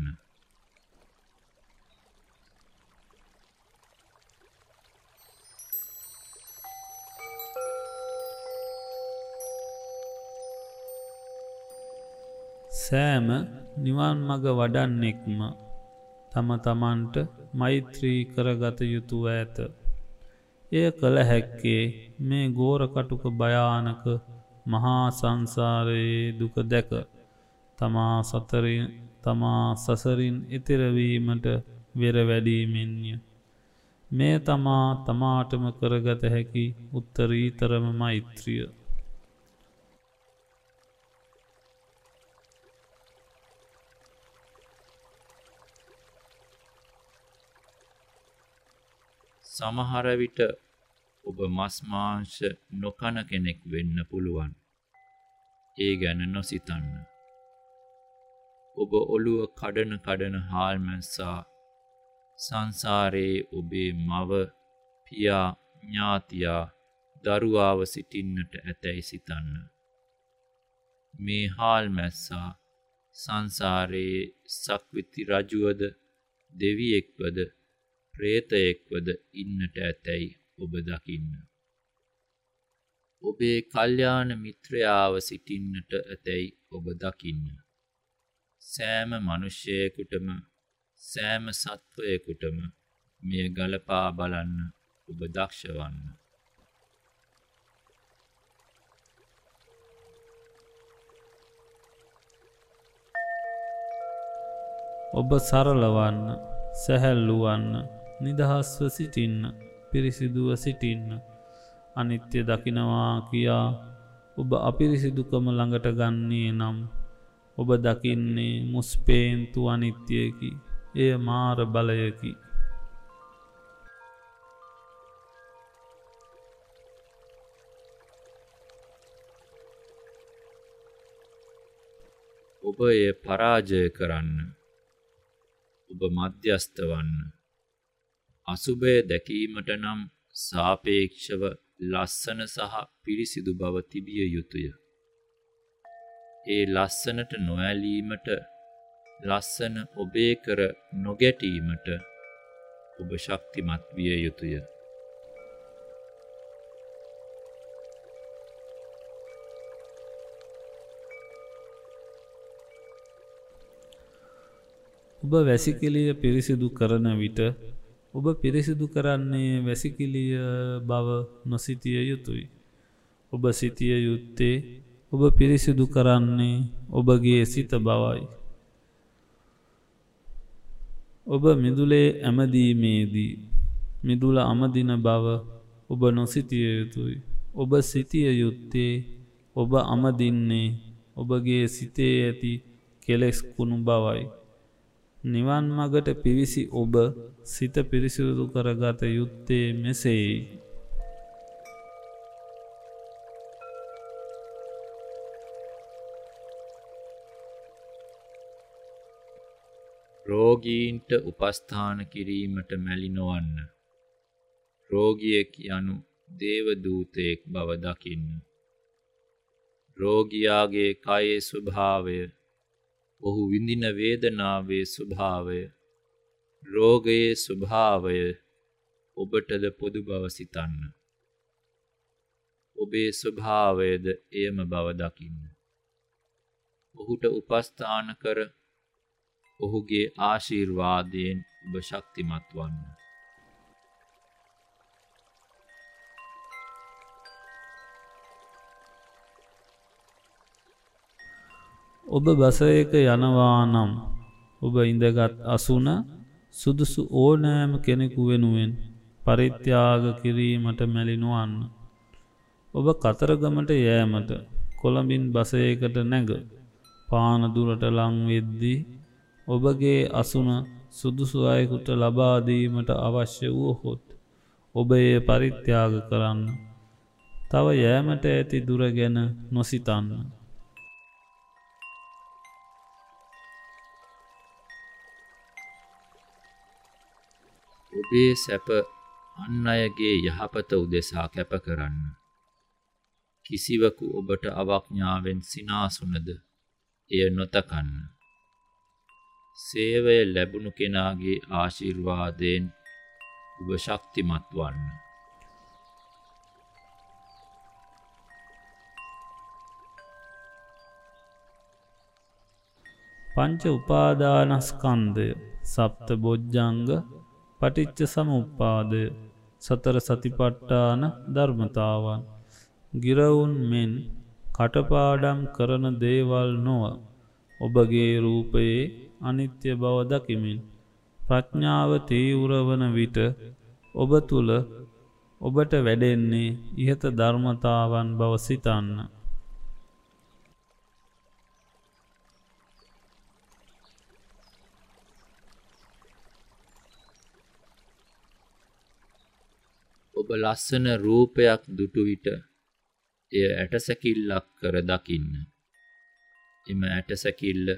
සෑම නිවන් මග වඩන්නෙක්ම තම තමන්ට මෛත්‍රී කරගත යුතුව ඇත. එය කළ හැක්කේ මේ ගෝරකටුක භයානක මහා සංසාරයේ දුක දැක තමා සතරින් තමා සසරින් ඉතිරවීමට වෙර වැඩීමෙන්ය. මේ තමා තමාටම කරගත හැකි උත්තරීතරම මෛත්‍රිය.
සමහර විට ඔබ මස්මාංශ නොකන කෙනෙක් වෙන්න පුළුවන්. ඒ ගැන නොසිතන්න. ඔබ ඔළුව කඩන කඩන හාල්මැස්සා සංසාරයේ ඔබේ මව පියා ඥාතියා දරුවාව සිටින්නට ඇතැයි සිතන්න. මේ හාල් මැස්සා සංසාරයේ සක්විති රජුවද දෙවියෙක්වද ප්‍රේතයෙක්වද ඉන්නට ඇතැයි ඔබ දකින්න. ඔබේ කල්්‍යාන මිත්‍රයාව සිටින්නට ඇතැයි ඔබ දකින්න. සෑම මනුෂ්‍යයකුටම සෑම සත්වයකුටම මෙය ගලපා බලන්න ඔබ දක්ෂවන්න.
ඔබ සරලවන්න සැහැල්ලුවන්න නිදහස්ව සිටින්න පිරිසිදුව සිටින්න අනිත්‍ය දකිනවා කියා ඔබ අපිරිසිදුකම ළඟට ගන්නේ නම් ඔබ දකින්නේ මුස්පේන්තු අනිත්‍යයකි එය මාර බලයකි
ඔබ එය පරාජය කරන්න ඔබ මධ්‍යස්ත වන්න. අසුභය දැකීමට නම් සාපේක්ෂව ලස්සන සහ පිරිසිදු බව තිබිය යුතුය. ඒ ලස්සනට නොඇලීමට ලස්සන ඔබේ කර නොගැටීමට ඔබ ශක්තිමත් විය යුතුය.
ඔබ වැසිකිලිය පිරිසිදු කරන විට ඔබ පිරිසිදු කරන්නේ වැසිකිලිය බව නොසිතිය යුතුයි. ඔබ සිතිය යුත්තේ ඔබ පිරිසිදු කරන්නේ ඔබගේ සිත බවයි. ඔබ මිදුලේ ඇමදීමේදී මිදුල අමදින බව ඔබ නොසිතිය යුතුයි. ඔබ සිතිය යුත්තේ ඔබ අමදින්නේ ඔබගේ සිතේ ඇති කෙලෙස් කුණු බවයි. නිවන් මගට පිවිසි ඔබ සිත පිරිසිුදු කරගත යුත්තේ මෙසේයි.
රෝගීන්ට උපස්ථාන කිරීමට මැලි නොවන්න. රෝගියෙක් යනු දේවදූතයෙක් බව දකින්න. රෝගියාගේ කයේ ස්වභාවය ඔහු විඳින වේදනාවේ ස්වභාවය රෝගයේ ස්වභාවය ඔබටද පොදු බව සිතන්න. ඔබේ ස්වභාවයද එයම බව දකින්න. ඔහුට උපස්ථාන කර ඔහුගේ ආශීර්වාදයෙන් ඔබ ශක්තිමත් වන්න.
ඔබ බසයක යනවා නම් ඔබ ඉඳගත් අසුන සුදුසු ඕනෑම කෙනෙකු වෙනුවෙන් පරිත්‍යාග කිරීමට මැලිනුවන්න. ඔබ කතරගමට යෑමට කොළඹින් බසයකට නැග පානදුරට ලංවෙද්දී ඔබගේ අසුන සුදුසු අයකුට ලබාදීමට අවශ්‍ය වූහොත් ඔබ ඒ පරිත්‍යාග කරන්න. තව යෑමට ඇති දුර ගැන නොසිතන්න.
ඔබේ සැප අන් අයගේ යහපත උදෙසා කැප කරන්න. කිසිවකු ඔබට අවඥාවෙන් සිනාසුනද එය නොතකන්න. සේවය ලැබුණු කෙනාගේ ආශිර්වාදයෙන් ඔබ ශක්තිමත් වන්න.
පංච උපාදානස්කන්දය සප්ත බොජ්ජංග පටිච්ච සමුප්පාදය සතර සතිපට්ටාන ධර්මතාවන් ගිරවුන් මෙන් කටපාඩම් කරන දේවල් නොව ඔබගේ රූපයේ අනිත්‍ය බව දකිමින් ප්‍රඥාව තීවරවන විට ඔබ තුළ ඔබට වැඩෙන්නේ ඉහත ධර්මතාවන් බව සිතන්න.
ඔබ ලස්සන රූපයක් දුටු විට එය ඇටසැකිල්ලක් කර දකින්න. එම ඇටසැකිල්ල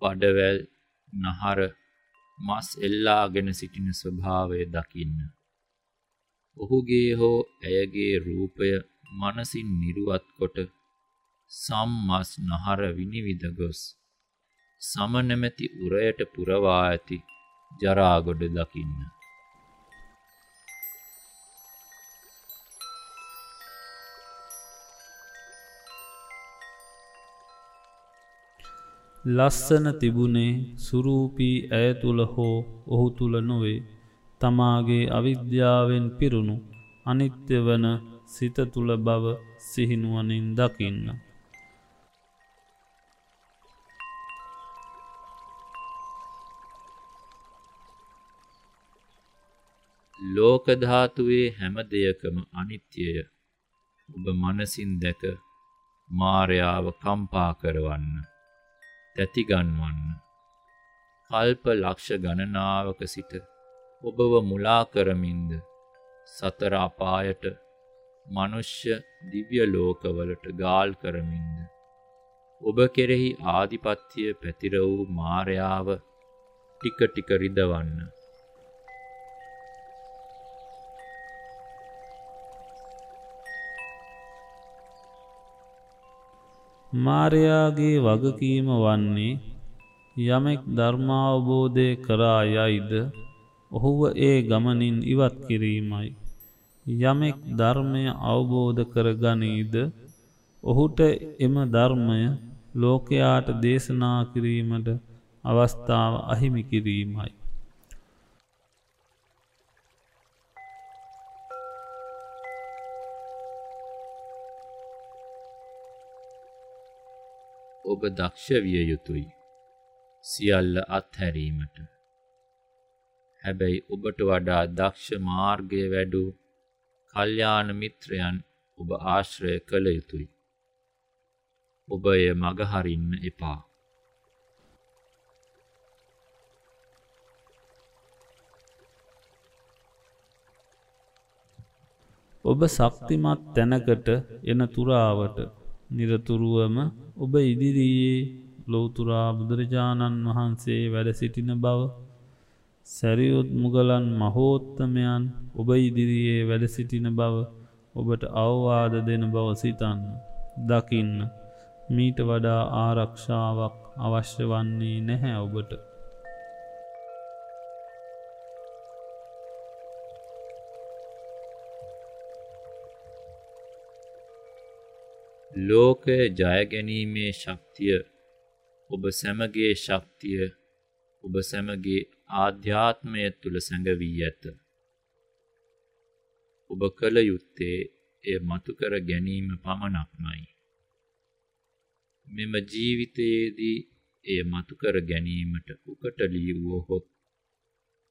බඩවැල් නහර මස් එල්ලාගෙන සිටින ස්වභාවය දකින්න. ඔහුගේ හෝ ඇයගේ රූපය මනසින් නිරුවත් කොට සම්මස් නහර විනිවිද ගොස් සමනැමැති උරයට පුරවා ඇති ජරාගොඩ දකින්න.
ලස්සන තිබුණේ සුරූපී ඇය තුළ හෝ ඔහු තුළ නොවේ තමාගේ අවිද්‍යාවෙන් පිරුණු අනිත්‍ය වන සිත තුළ බව සිහිනුවනින් දකින්න.
ලෝකධාතුවේ හැම දෙයකම අනිත්‍යය ඔබ මනසින් දැක මාරයාව කම්පා කරවන්න. තැතිගන්වන්න. කල්ප ලක්ෂ ගණනාවක සිට ඔබව මුලා කරමින්ද සතර අපායට මනුෂ්‍ය දිව්‍ය ලෝකවලට ගාල් කරමින්ද ඔබ කෙරෙහි ආධිපත්‍යය පැතිර වූ මාරයාව ටික ටික රිදවන්න
මාරයාගේ වගකීම වන්නේ යමෙක් ධර්මාවබෝධය කරා යයිද ඔහුව ඒ ගමනින් ඉවත් කිරීමයි. යමෙක් ධර්මය අවබෝධ කර ගනීද ඔහුට එම ධර්මය ලෝකයාට දේශනා කිරීමට අවස්ථාව අහිමි කිරීමයි.
ඔබ දක්ෂ විය යුතුයි. සියල්ල අත්හැරීමට. හැබැයි ඔබට වඩා දක්ෂ මාර්ගය වැඩූ කල්්‍යාන මිත්‍රයන් ඔබ ආශ්‍රය කළ යුතුයි. ඔබ එය මගහරින්න එපා.
ඔබ ශක්තිමත් තැනකට එන තුරාවට නිරතුරුවම ඔබ ඉදිරියේ ලෝතුරා බුදුරජාණන් වහන්සේ වැඩ සිටින බව සැරියුත් මුගලන් මහෝත්තමයන් ඔබ ඉදිරියේ වැඩ සිටින බව ඔබට අවවාද දෙන බව සිතන්න. දකින්න මීට වඩා ආරක්ෂාවක් අවශ්‍ය වන්නේ නැහැ ඔබට.
ලෝකය ජයගැනීමේ ශක්තිය ඔබ සැමගේ ශක්තිය ඔබ සැමගේ ආධ්‍යාත්මය තුළ සැඟවී ඇත. ඔබ කළ යුත්තේ එය මතුකර ගැනීම පමණක්මයි. මෙම ජීවිතයේදී එය මතුකර ගැනීමට උකටලී වුවහොත්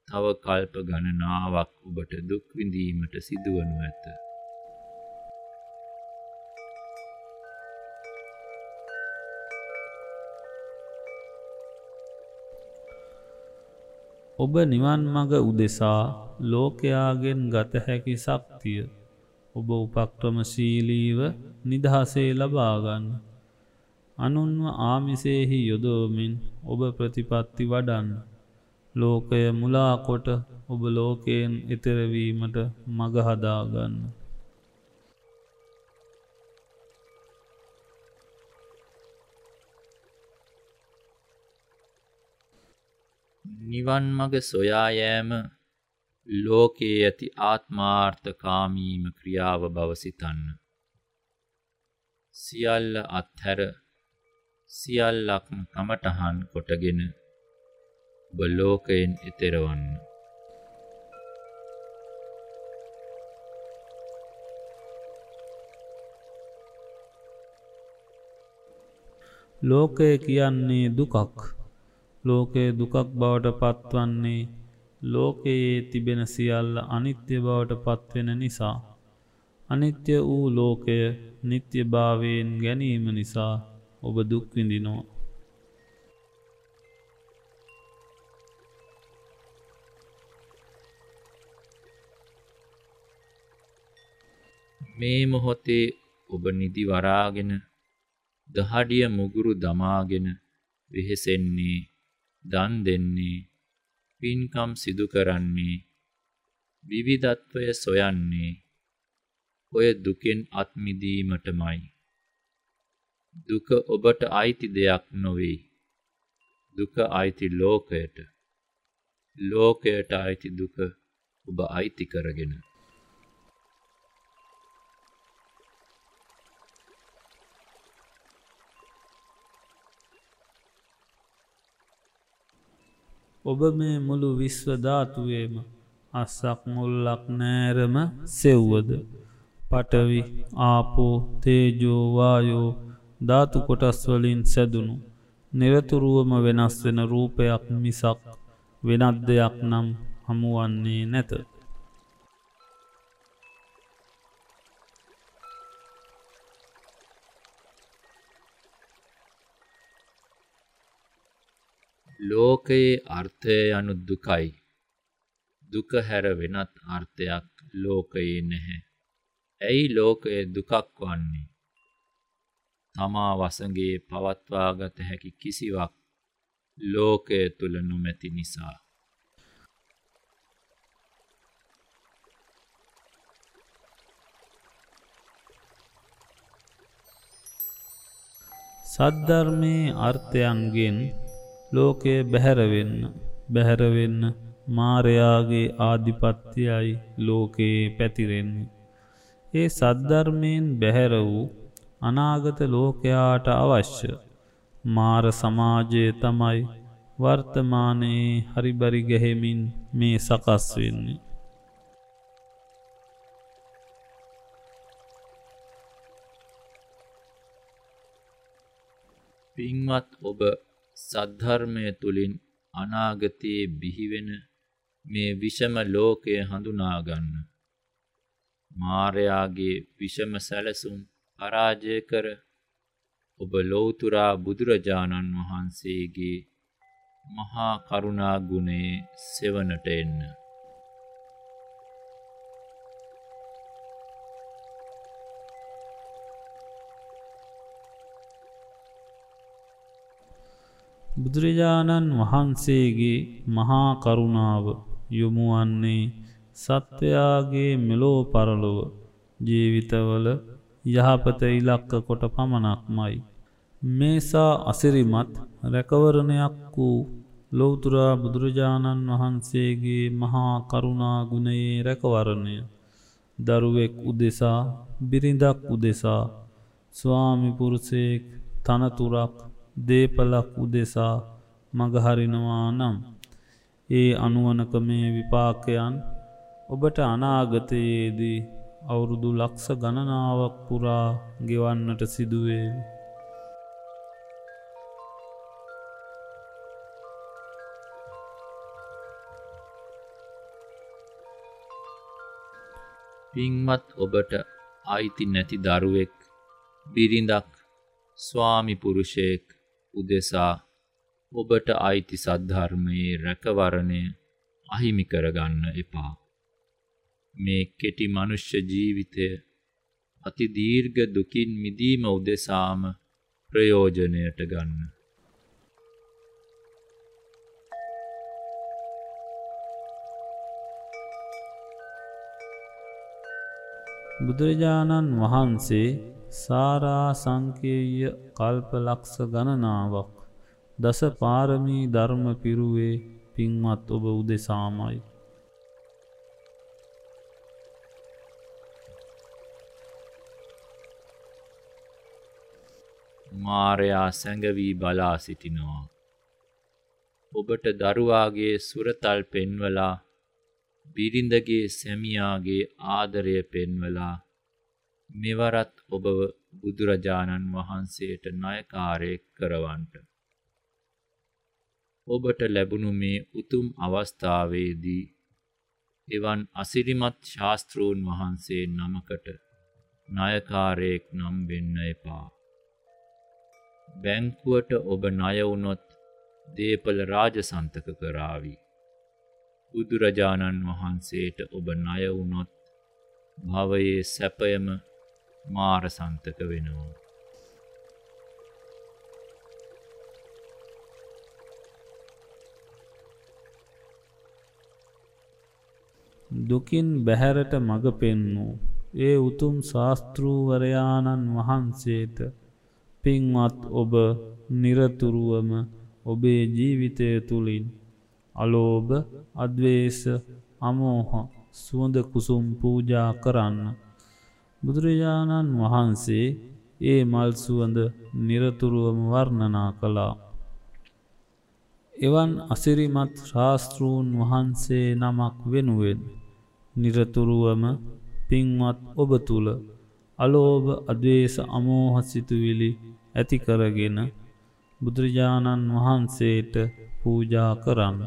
තව කල්ප ගණනාවක් ඔබට දුක්විඳීමට සිදුවනු ඇත.
ඔබ නිවන් මඟ උදෙසා ලෝකයාගෙන් ගත හැකි සක්තිය ඔබ උපක්‍රමශීලීව නිදහසේ ලබාගන්න. අනුන්ව ආමිසේහි යොදෝමින් ඔබ ප්‍රතිපත්ති වඩන්න. ලෝකය මුලාකොට ඔබ ලෝකයෙන් එතරවීමට මගහදාගන්න.
නිවන් මග සොයායෑම ලෝකයේ ඇති ආත්මාර්ථකාමීම ක්‍රියාව බවසිතන්න. සියල්ල අත්හැර සියල්ලක්ම කමටහන් කොටගෙන ඔබ ලෝකයෙන් එතෙරවන්න.
ලෝකය කියන්නේ දුකක් ලෝකය දුකක් බවට පත්වන්නේ ලෝකයේ තිබෙන සියල්ල අනිත්‍ය බවට පත්වෙන නිසා. අනිත්‍ය වූ ලෝකය නිත්‍ය භාවයෙන් ගැනීම නිසා ඔබ දුක්විඳිනෝ.
මේ මොහොතේ ඔබ නිදි වරාගෙන දහඩිය මුගුරු දමාගෙන වෙහෙසෙන්නේ දන් දෙන්නේ පින්කම් සිදු කරන්නේ විවිධත්වය සොයන්නේ ඔය දුකෙන් අත්මිදීමටමයි. දුක ඔබට අයිති දෙයක් නොවෙයි. දුක අයිති ලෝකයට. ලෝකයට අයිති දුක ඔබ අයිති කරගෙන.
ඔබ මේ මුළු විශ්වධාතුවේම අස්සක් මුල්ලක් නෑරම සෙව්වද. පටවි ආපෝ තේජෝවායෝ ධාතු කොටස්වලින් සැදුණු. නිරතුරුවම වෙනස් වෙන රූපයක් මිසක් වෙනත් දෙයක් නම් හමුවන්නේ නැත.
ලෝකයේ අර්ථය යනු දුකයි. දුක හැර වෙනත් අර්ථයක් ලෝකයේ නැහැ. ඇයි ලෝකය දුකක් වන්නේ. තමා වසගේ පවත්වාගත හැකි කිසිවක් ලෝකය තුළ නොමැති නිසා.
සද්ධර්මයේ අර්ථයන්ගෙන් ලෝකය බැහැරවෙන්න බැහැරවෙන්න මාරයාගේ ආධිපත්‍යයයි ලෝකයේ පැතිරෙන්නේ. ඒ සද්ධර්මයෙන් බැහැර වූ අනාගත ලෝකයාට අවශ්‍ය මාර සමාජය තමයි වර්තමානයේ හරිබරි ගැහෙමින් මේ සකස් වෙන්නේ.
පින්වත් ඔබ සද්ධර්මය තුළින් අනාගතයේ බිහිවෙන මේ විෂම ලෝකය හඳුනාගන්න. මාරයාගේ විෂම සැලසුම් පරාජය කර ඔබ ලෝතුරා බුදුරජාණන් වහන්සේගේ මහා කරුණාගුණයේ සෙවනට එන්න.
බුදුරජාණන් වහන්සේගේ මහා කරුණාව යොමුවන්නේ සත්වයාගේ මෙලෝ පරලොව ජීවිතවල යහපත ඉලක්ක කොට පමණක්මයි. මේසා අසිරිමත් රැකවරණයක් වූ ලෝතුරා බුදුරජාණන් වහන්සේගේ මහා කරුණා ගුණයේ රැකවරණය දරුවෙක් උදෙසා බිරිඳක් උදෙසා ස්වාමිපුරුසයෙක් තනතුරක් දේපලක් උදෙසා මගහරිනවා නම් ඒ අනුවනකමේ විපාකයන් ඔබට අනාගතයේදී අවුරුදු ලක්ෂ ගණනාවක් පුරා ගෙවන්නට සිදුවේවි.
පින්වත් ඔබට අයිති නැති දරුවෙක් බිරිඳක් ස්වාමිපුරුෂයෙක් උදෙසා ඔබට අයිති සද්ධර්මයේ රැකවරණය අහිමි කරගන්න එපා. මේ කෙටි මනුෂ්‍ය ජීවිතය අති දීර්ඝ දුකින් මිදීම උදෙසාම ප්‍රයෝජනයට ගන්න.
බුදුරජාණන් වහන්සේ සාරා සංකේය කල්පලක්ෂ ගණනාවක් දස පාරමී ධර්ම පිරුවේ පින්වත් ඔබ උදෙසාමයි.
මාරයා සැඟවී බලා සිටිනවා. ඔබට දරුවාගේ සුරතල් පෙන්වලා බිරිඳගේ සැමියාගේ ආදරය පෙන්වලා මෙවරත් ඔබව බුදුරජාණන් වහන්සේට නයකාරයෙක් කරවන්ට. ඔබට ලැබුණු මේ උතුම් අවස්ථාවේදී එවන් අසිරිමත් ශාස්තෘූන් වහන්සේ නමකට නයකාරයෙක් නම් වෙන්න එපා. බැංකුවට ඔබ ණයවුනොත් දේපල රාජසන්තක කරාවි. බුදුරජාණන් වහන්සේට ඔබ ණයවුනොත් භවයේ සැපයම මාරසන්තක වෙනවා.
දුකින් බැහැරට මඟ පෙන්නූ ඒ උතුම් ශාස්තෘූවරයාණන් වහන්සේට පින්වත් ඔබ නිරතුරුවම ඔබේ ජීවිතය තුළින් අලෝභ අද්වේශ අමෝහ සුවඳ කුසුම් පූජා කරන්න. බුදුරජාණන් වහන්සේ ඒ මල් සුවඳ නිරතුරුවම වර්ණනා කළා. එවන් අසිරිමත් ශාස්තෘූන් වහන්සේ නමක් වෙනුවෙන් නිරතුරුවම පින්වත් ඔබ තුළ අලෝභ අදවේශ අමෝහසිතුවිලි ඇති කරගෙන බුදුරජාණන් වහන්සේට පූජා කරන්න.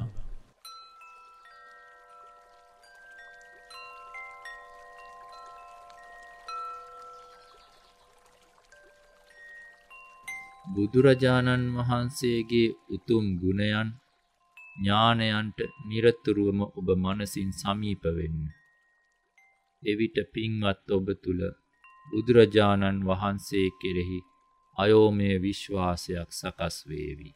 බුදුරජාණන් වහන්සේගේ උතුම් ගුණයන් ඥානයන්ට නිරතුරුවම ඔබ මනසින් සමීප වෙන්න. එවිට පින්වත් ඔබ තුළ බුදුරජාණන් වහන්සේ කෙරෙහි අයෝමය විශ්වාසයක් සකස් වේවි.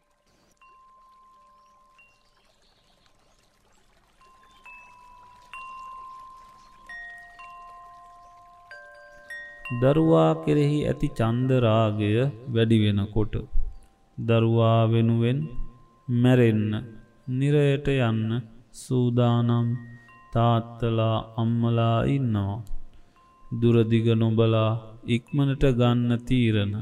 දරුවා කෙරෙහි ඇති චන්දරාගය වැඩිවෙනකොට දරුවා වෙනුවෙන් මැරෙන්න නිරයට යන්න සූදානම් තාත්තලා අම්මලා ඉන්නවා. දුරදිග නොබලා ඉක්මනට ගන්න තීරණ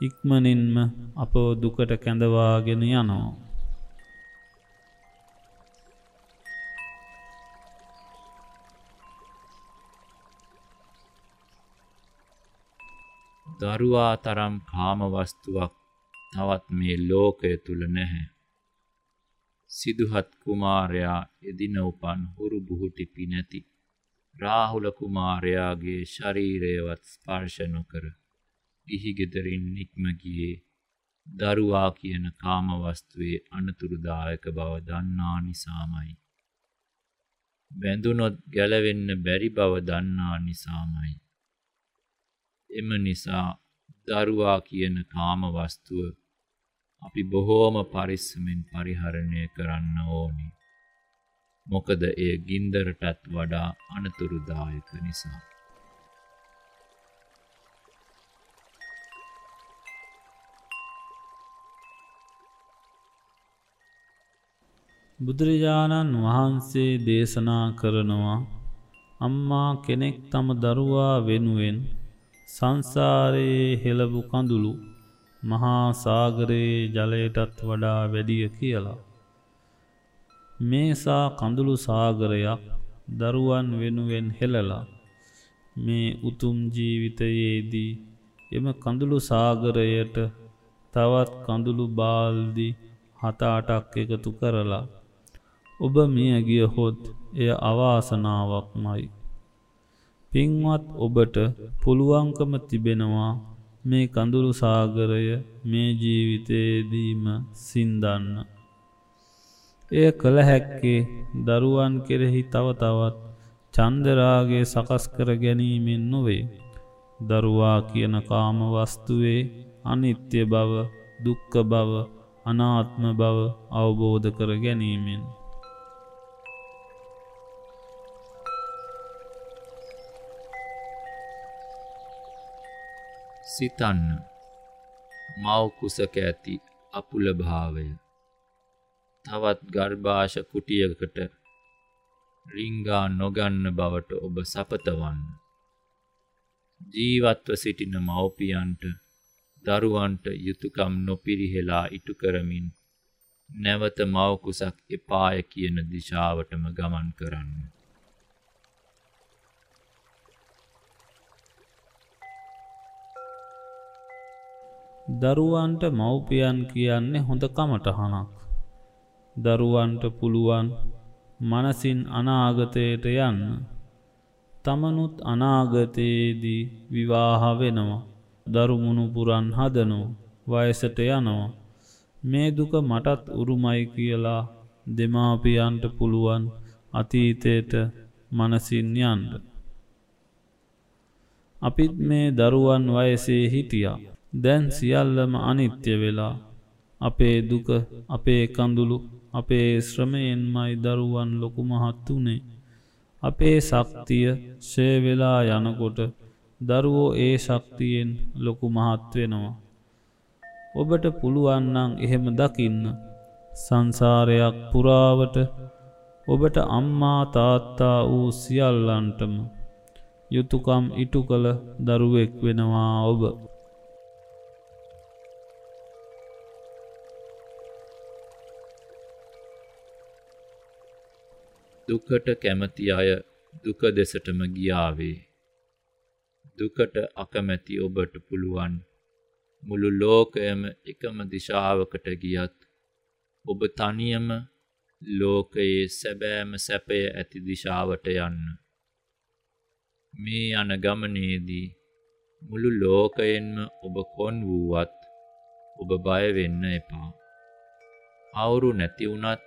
ඉක්මනින්ම අපව දුකට කැඳවාගෙන යනවා.
දරුවා තරම් කාමවස්තුවක් තවත් මේ ලෝකය තුළ නැහැ. සිදුහත් කුමාරයා එදින උපන් හුරු බුහුටිපි නැති. රාහුල කුමාරයාගේ ශරීරයවත් ස්පර්ශ නොකර ගිහිගෙදරින් නික්ම ගියේ දරුවා කියන කාමවස්තුවේ අනතුරුදායක බව දන්නා නිසාමයි. බැඳුනොත් ගැලවෙන්න බැරි බව දන්නා නිසාමයි. එම නිසා දරුවා කියන කාමවස්තුව අපි බොහෝම පරිස්සමෙන් පරිහරණය කරන්න ඕනි. මොකද එය ගින්දරටත් වඩා අනතුරුදායක නිසා.
බුදුරජාණන් වහන්සේ දේශනා කරනවා අම්මා කෙනෙක් තම දරුවා වෙනුවෙන් සංසාරයේ හෙළබු කඳුළු මහා සාගරයේ ජලයටත් වඩා වැඩිය කියලා. මේසා කඳුළු සාගරයක් දරුවන් වෙනුවෙන් හෙළලා මේ උතුම් ජීවිතයේදී එම කඳුළු සාගරයට තවත් කඳුළු බාල්දි හතාටක් එකතු කරලා ඔබ මිය ගියහොත් එය අවාසනාවක්මයි. පින්වත් ඔබට පුළුවන්කම තිබෙනවා මේ කඳුළු සාගරය මේ ජීවිතයේදීම සින්දන්න. එය කළ හැක්කේ දරුවන් කෙරෙහි තව තවත් චන්දරාගේ සකස් කර ගැනීමෙන් නොවේ. දරුවා කියන කාම වස්තුවේ අනිත්‍ය බව දුක්ක බව අනාත්ම බව අවබෝධ කර ගැනීමෙන්.
සිතන්න මවකුසක ඇති අපුල භාවය තවත් ගර්භාෂ කුටියකට රිංගා නොගන්න බවට ඔබ සපතවන්න. ජීවත්ව සිටින මව්පියන්ට දරුවන්ට යුතුකම් නොපිරිහෙලා ඉටු කරමින් නැවත මවකුසක් එපාය කියන දිශාවටම ගමන් කරන්න.
දරුවන්ට මව්පියන් කියන්නේ හොඳ කමටහනක්. දරුවන්ට පුළුවන් මනසින් අනාගතයට යන්න. තමනුත් අනාගතයේදී විවාහ වෙනවා. දරුමුණු පුරන් හදනෝ වයසට යනවා. මේ දුක මටත් උරුමයි කියලා දෙමාපියන්ට පුළුවන් අතීතයට මනසින් යන්ට. අපිත් මේ දරුවන් වයසේ හිටියා. දැන් සියල්ලම අනිත්‍ය වෙලා අපේ දුක අපේ කඳුළු අපේ ශ්‍රමයෙන්මයි දරුවන් ලොකු මහත් වනේ. අපේ ශක්තිය ශේවෙලා යනකොට දරුවෝ ඒ ශක්තියෙන් ලොකු මහත් වෙනවා. ඔබට පුළුවන්නං එහෙම දකින්න සංසාරයක් පුරාවට ඔබට අම්මා තාත්තා වූ සියල්ලන්ටම යුතුකම් ඉටු කළ දරුවෙක් වෙනවා ඔබ.
දුකට කැමති අය දුක දෙසටම ගියාවේ. දුකට අකමැති ඔබට පුළුවන් මුළු ලෝකයම එකම දිශාවකට ගියත් ඔබ තනියම ලෝකයේ සැබෑම සැපය ඇති දිශාවට යන්න. මේ යන ගමනේදී මුළු ලෝකයෙන්ම ඔබ කොන් වූවත් ඔබ බයවෙන්න එපා. අවුරු නැති වුණත්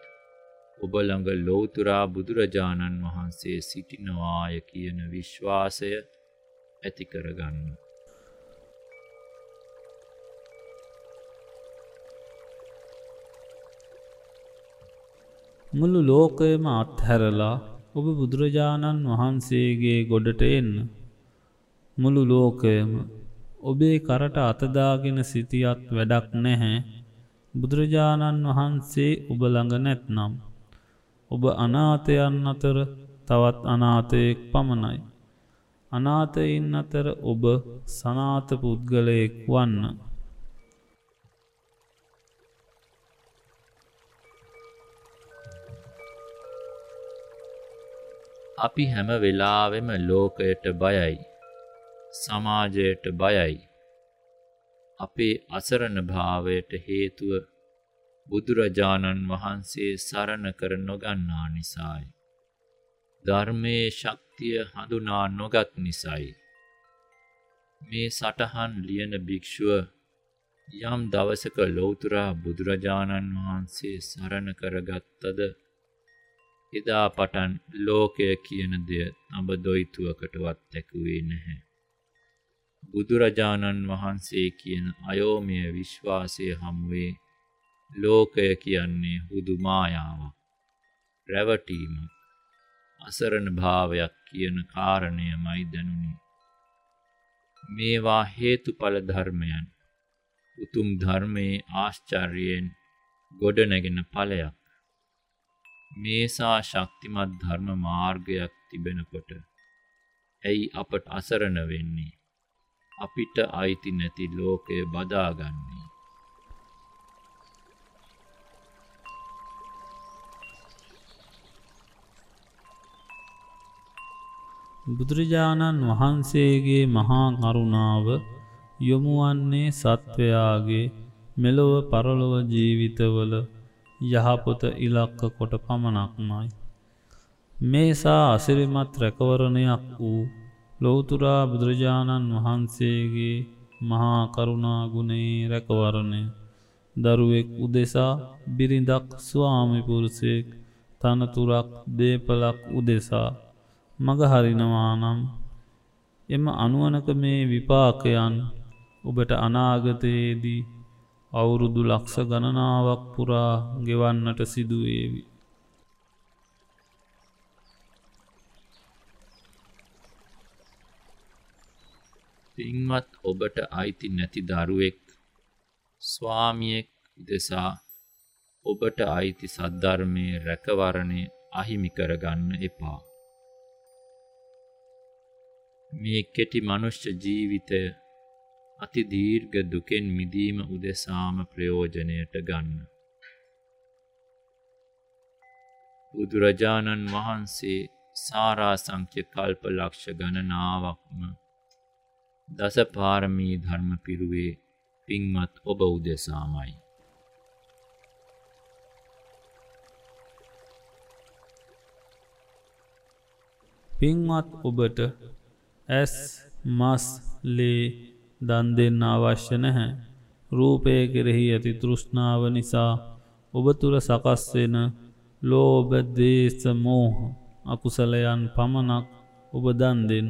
ඔබ ළඟ ලෝතුරා බුදුරජාණන් වහන්සේ සිටිනවාය කියන විශ්වාසය ඇති කරගන්න.
මුළු ලෝකයම අත්හැරලා ඔබ බුදුරජාණන් වහන්සේගේ ගොඩට එන්න. මුළු ලෝකයම ඔබේ කරට අතදාගෙන සිටියත් වැඩක් නැහැ බුදුරජාණන් වහන්සේ ඔබ ළඟ නැත්නම්. ඔබ අනාතයන් අතර තවත් අනාතයෙක් පමණයි. අනාතයින් අතර ඔබ සනාත පුද්ගලයෙක් වන්න.
අපි හැම වෙලාවෙම ලෝකයට බයයි. සමාජයට බයයි. අපේ අසරණ භාවයට හේතුව බුදුරජාණන් වහන්සේ සරණ කර නොගන්නා නිසායි. ධර්මයේ ශක්තිය හඳුනා නොගත් නිසයි. මේ සටහන් ලියන භික්‍ෂුව යම් දවසක ලෝතුරා බුදුරජාණන් වහන්සේ සරණ කරගත්තද එදා පටන් ලෝකය කියන දෙය තඹ දොයිතුවකටවත් තැකුවේ නැහැ. බුදුරජාණන් වහන්සේ කියන අයෝමය විශ්වාසය හමුවේ ලෝකය කියන්නේ හුදු මායාවක්. රැවටීමක්. අසරණ භාවයක් කියන කාරණයමයි දැනුනි. මේවා හේතුඵල ධර්මයන්. උතුම් ධර්මයේ ආශ්චර්යයෙන් ගොඩනැගෙන ඵලයක්. මේසා ශක්තිමත් ධර්ම මාර්ගයක් තිබෙනකොට ඇයි අපට අසරණ වෙන්නේ? අපිට අයිති නැති ලෝකය බදාගන්නේ.
බුදුරජාණන් වහන්සේගේ මහා කරුණාව යොමුවන්නේ සත්වයාගේ මෙලොව පරලොව ජීවිතවල යහපොත ඉලක්ක කොට පමණක්මයි. මේසා අසිරිමත් රැකවරණයක් වූ ලෝතුරා බුදුරජාණන් වහන්සේගේ මහා කරුණාගුණේ රැකවරණය දරුවෙක් උදෙසා බිරිඳක් ස්වාමිපුරුසයෙක් තනතුරක් දේපලක් උදෙසා මගහරිනවා නම් එම අනුවනක මේ විපාකයන් ඔබට අනාගතයේදී අවුරුදු ලක්ෂ ගණනාවක් පුරා ගෙවන්නට සිදුවේවි.
පින්වත් ඔබට අයිති නැති දරුවෙක් ස්වාමියෙක් දෙසා ඔබට අයිති සද්ධර්මය රැකවරණය අහිමි කරගන්න එපා. මේ කෙටි මනුෂ්‍ය ජීවිතය අති දීර්ඝ දුකෙන් මිදීම උදෙසාම ප්‍රයෝජනයට ගන්න. බුදුරජාණන් වහන්සේ සාරාසංඛ්‍ය කල්ප ලක්ෂ ගණනාවක්ම දසපාරමී ධර්ම පිරුවේ පින්වත් ඔබ උදෙසාමයි.
පින්වත් ඔබට ඇස් මස් ලේ දන් දෙන්න අවශ්‍ය නැහැ. රූපය කෙරෙහි ඇති තෘෂ්ණාව නිසා ඔබ තුළ සකස් වෙන ලෝභ දේශ මෝහ අකුසලයන් පමණක් ඔබ දන් දෙන්න.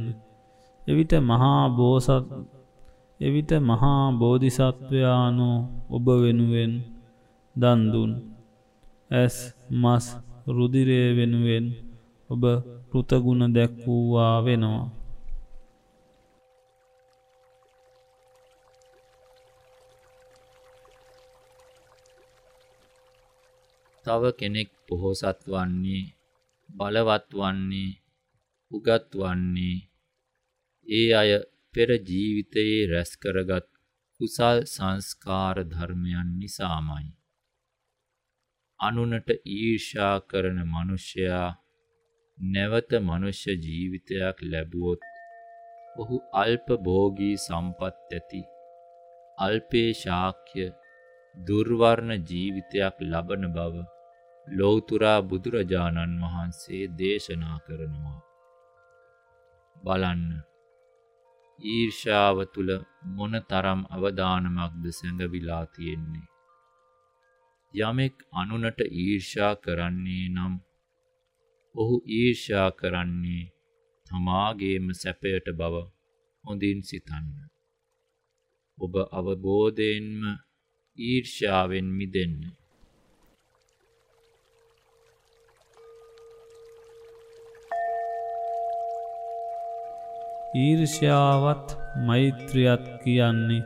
එවිට මහා බෝසත් එවිට මහා බෝධිසත්වයානු ඔබ වෙනුවෙන් දන්දුන් ඇස් මස් රුදිරය වෙනුවෙන් ඔබ පෘතගුණ දැක්වූවා වෙනවා.
තව කෙනෙක් පොහොසත් වන්නේ බලවත් වන්නේ උගත් වන්නේ ඒ අය පෙර ජීවිතයේ රැස් කරගත් කුසල් සංස්කාර ධර්මයන් නිසාමයි. අනුනට ඊර්ෂා කරන මනුෂ්‍යයා නැවත මනුෂ්‍ය ජීවිතයක් ලැබුවොත් ඔහු අල්ප භෝගී සම්පත් ඇති අල්පේ ශාක්‍ය දුර්වර්ණ ජීවිතයක් ලබන බව ලෝතුරා බුදුරජාණන් වහන්සේ දේශනා කරනවා. බලන්න ඊර්ෂාව තුළ මොන තරම් අවධානමක්ද සැඟවිලා තියෙන්නේ. යමෙක් අනුනට ඊර්ෂා කරන්නේ නම් ඔහු ඊර්ෂා කරන්නේ තමාගේම සැපයට බව හොඳින් සිතන්න. ඔබ අවබෝධයෙන්ම ඊර්ෂාවෙන් මිදෙන්න.
ඊර්ෂ්‍යාවත් මෛත්‍රියත් කියන්නේ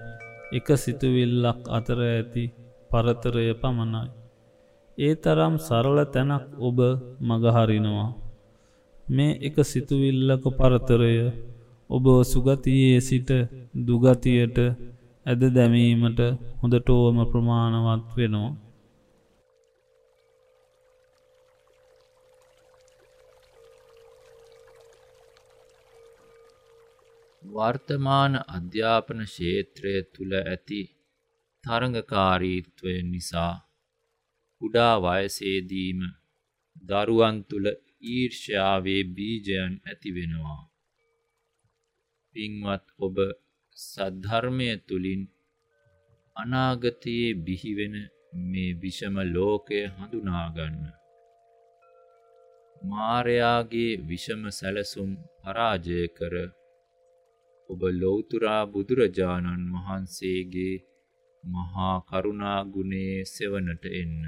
එක සිතුවිල්ලක් අතර ඇති පරතරය පමණයි. ඒ තරම් සරල තැනක් ඔබ මගහරිනවා. මේ එක සිතුවිල්ලක පරතරය ඔබ සුගතියේ සිට දුගතියට ඇද දැමීමට හොඳටෝම ප්‍රමාණවත් වෙනවා.
වර්තමාන අධ්‍යාපන ක්ෂේත්‍රය තුළ ඇති තරඟකාරීත්වය නිසා කුඩා වයසේදීම දරුවන් තුළ ඊර්ෂ්‍යාවේ බීජයන් ඇතිවෙනවා. පින්වත් ඔබ සද්ධර්මය තුළින් අනාගතයේ බිහිවෙන මේ විෂම ලෝකය හඳුනාගන්න. මාරයාගේ විෂම සැලසුම් පරාජය කර ඔබ ලෝතුරා බුදුරජාණන් වහන්සේගේ මහා කරුණා ගුණේ සෙවණට එන්න.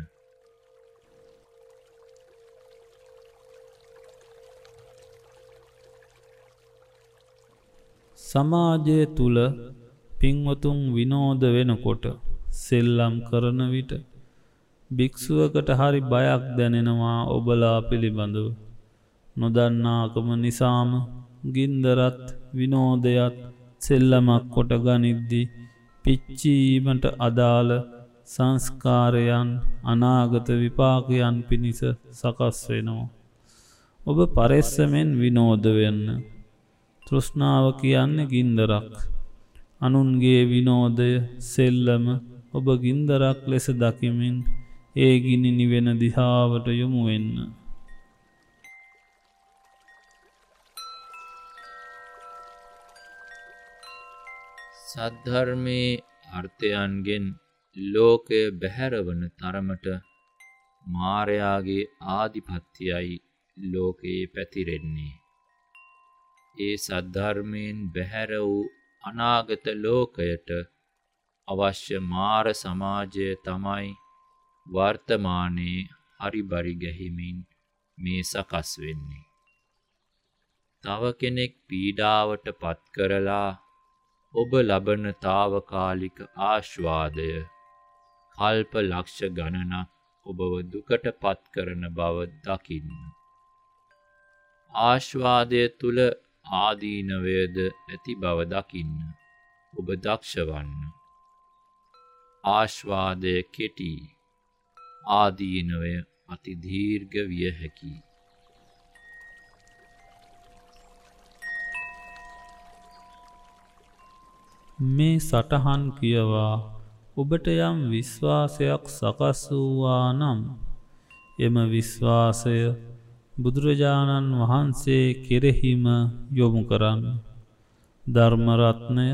සමාජය තුළ පින්වතුන් විනෝද වෙනකොට සෙල්ලම් කරන විට භික්‍ෂුවකට හරි බයක් දැනෙනවා ඔබලා පිළිබඳව. නොදන්නාකම නිසාම ගින්දරත් විනෝදයත් සෙල්ලමක් කොට ගනිද්දි පිච්චීමට අදාළ සංස්කාරයන් අනාගත විපාකයන් පිණිස සකස් වෙනවා. ඔබ පරෙස්සමෙන් විනෝද වෙන්න. තෘෂ්ණාව කියන්න ගින්දරක්. අනුන්ගේ විනෝදය සෙල්ලම ඔබ ගින්දරක් ලෙස දකිමින් ඒ ගිනි නිවෙන දිහාවට යොමු වෙන්න.
සද්ධර්මයේ අර්ථයන්ගෙන් ලෝකය බැහැරවන තරමට මාරයාගේ ආධිපත්‍යයයි ලෝකයේ පැතිරෙන්නේ. ඒ සද්ධර්මයෙන් බැහැර වූ අනාගත ලෝකයට අවශ්‍ය මාර සමාජය තමයි වර්තමානයේ හරිබරි ගැහිමින් මේ සකස් වෙන්නේ. තව කෙනෙක් පීඩාවට පත් කරලා ඔබ ලබන තාවකාලික ආශ්වාදය කල්ප ලක්ෂ ගණනක් ඔබව දුකට පත් කරන බව දකින්න. ආශ්වාදය තුළ ආදීනවයද ඇති බව දකින්න ඔබ දක්ෂවන්න. ආශ්වාදය කෙටි ආදීනවය අතිදීර්ඝ විය හැකි.
මේ සටහන් කියවා ඔබට යම් විශ්වාසයක් සකස් වූවා නම් එම විශ්වාසය බුදුරජාණන් වහන්සේ කෙරෙහිම යොමු කරන්න. ධර්මරත්නය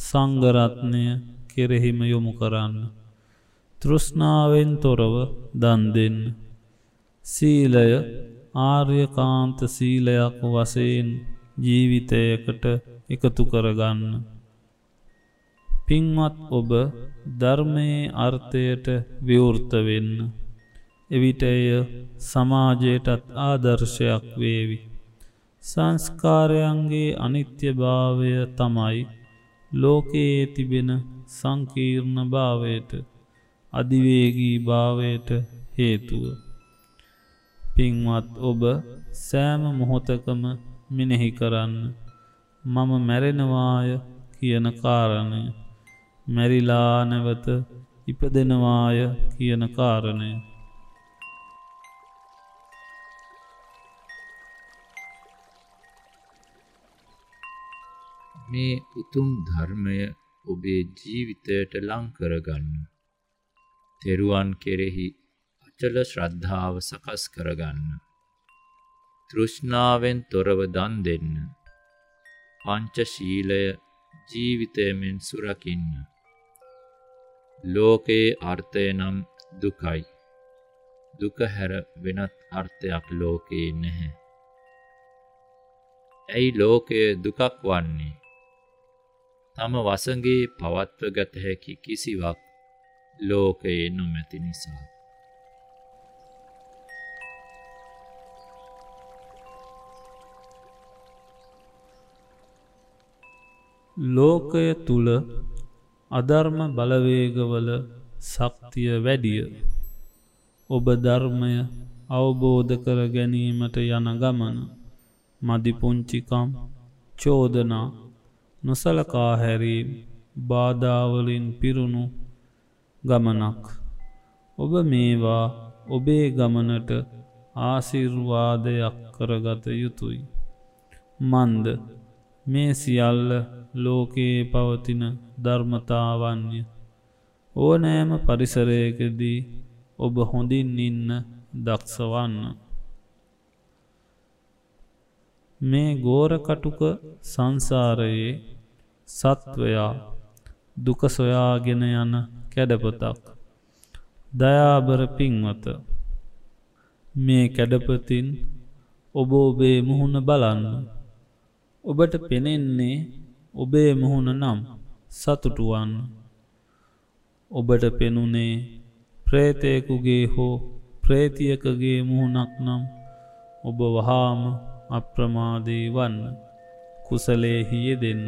සංගරත්නය කෙරෙහිම යොමු කරන්න. තෘෂ්ණාවෙන් තොරව දන් දෙන්න. සීලය ආර්යකාන්ත සීලයක් වසයෙන් ජීවිතයකට එකතු කරගන්න. පින්වත් ඔබ ධර්මයේ අර්ථයට විවෘත වෙන්න. එවිට එය සමාජයටත් ආදර්ශයක් වේවි. සංස්කාරයන්ගේ අනිත්‍යභාවය තමයි ලෝකයේ තිබෙන සංකීර්ණ භාවයට අධිවේගී භාවයට හේතුව. පින්වත් ඔබ සෑම මොහොතකම මිනෙහි කරන්න මම මැරෙනවාය කියන කාරණය මැරිලා නැවත ඉපදෙනවාය කියන කාරණය
මේ උතුම් ධර්මය ඔබේ ජීවිතයට ලංකරගන්න. තෙරුවන් කෙරෙහි අචල ශ්‍රද්ධාව සකස් කරගන්න. තෘෂ්ණාවෙන් තොරව දන් දෙන්න. පංචශීලය ජීවිතයමෙන් සුරකින්න. ලෝකයේ අර්ථය නම් දුකයි. දුක හැර වෙනත් අර්ථයක් ලෝකයේ නැහැ. ඇයි ලෝකය දුකක් වන්නේ? තම වසගේ පවත්ව ගත හැකි කිසිවක් ලෝකයේ නොමැති නිසා.
ලෝකය තුළ අධර්ම බලවේගවල ශක්තිය වැඩිය. ඔබ ධර්මය අවබෝධ කර ගැනීමට යන ගමන මදිපුංචිකම් චෝදනා නොසලකා හැරීම් බාධාවලින් පිරුණු ගමනක්. ඔබ මේවා ඔබේ ගමනට ආසිර්වාදයක් කරගත යුතුයි. මන්ද මේ සියල්ල ලෝකයේ පවතින ධර්මතාවන්ය. ඕනෑම පරිසරයකදී ඔබ හොඳින් ඉන්න දක්ෂවන්න. මේ ගෝරකටුක සංසාරයේ සත්වයා දුක සොයාගෙන යන කැඩපතක්. දයාබර පින්වත මේ කැඩපතින් ඔබ ඔබේ මුහුණ බලන්න. ඔබට පෙනෙන්නේ ඔබේ මුහුණ නම් සතුටුවන්න. ඔබට පෙනුනේ ප්‍රේතයකුගේ හෝ ප්‍රේතියකගේ මුහුණක් නම් ඔබ වහාම අප්‍රමාදී වන්න කුසලේහිය දෙන්න.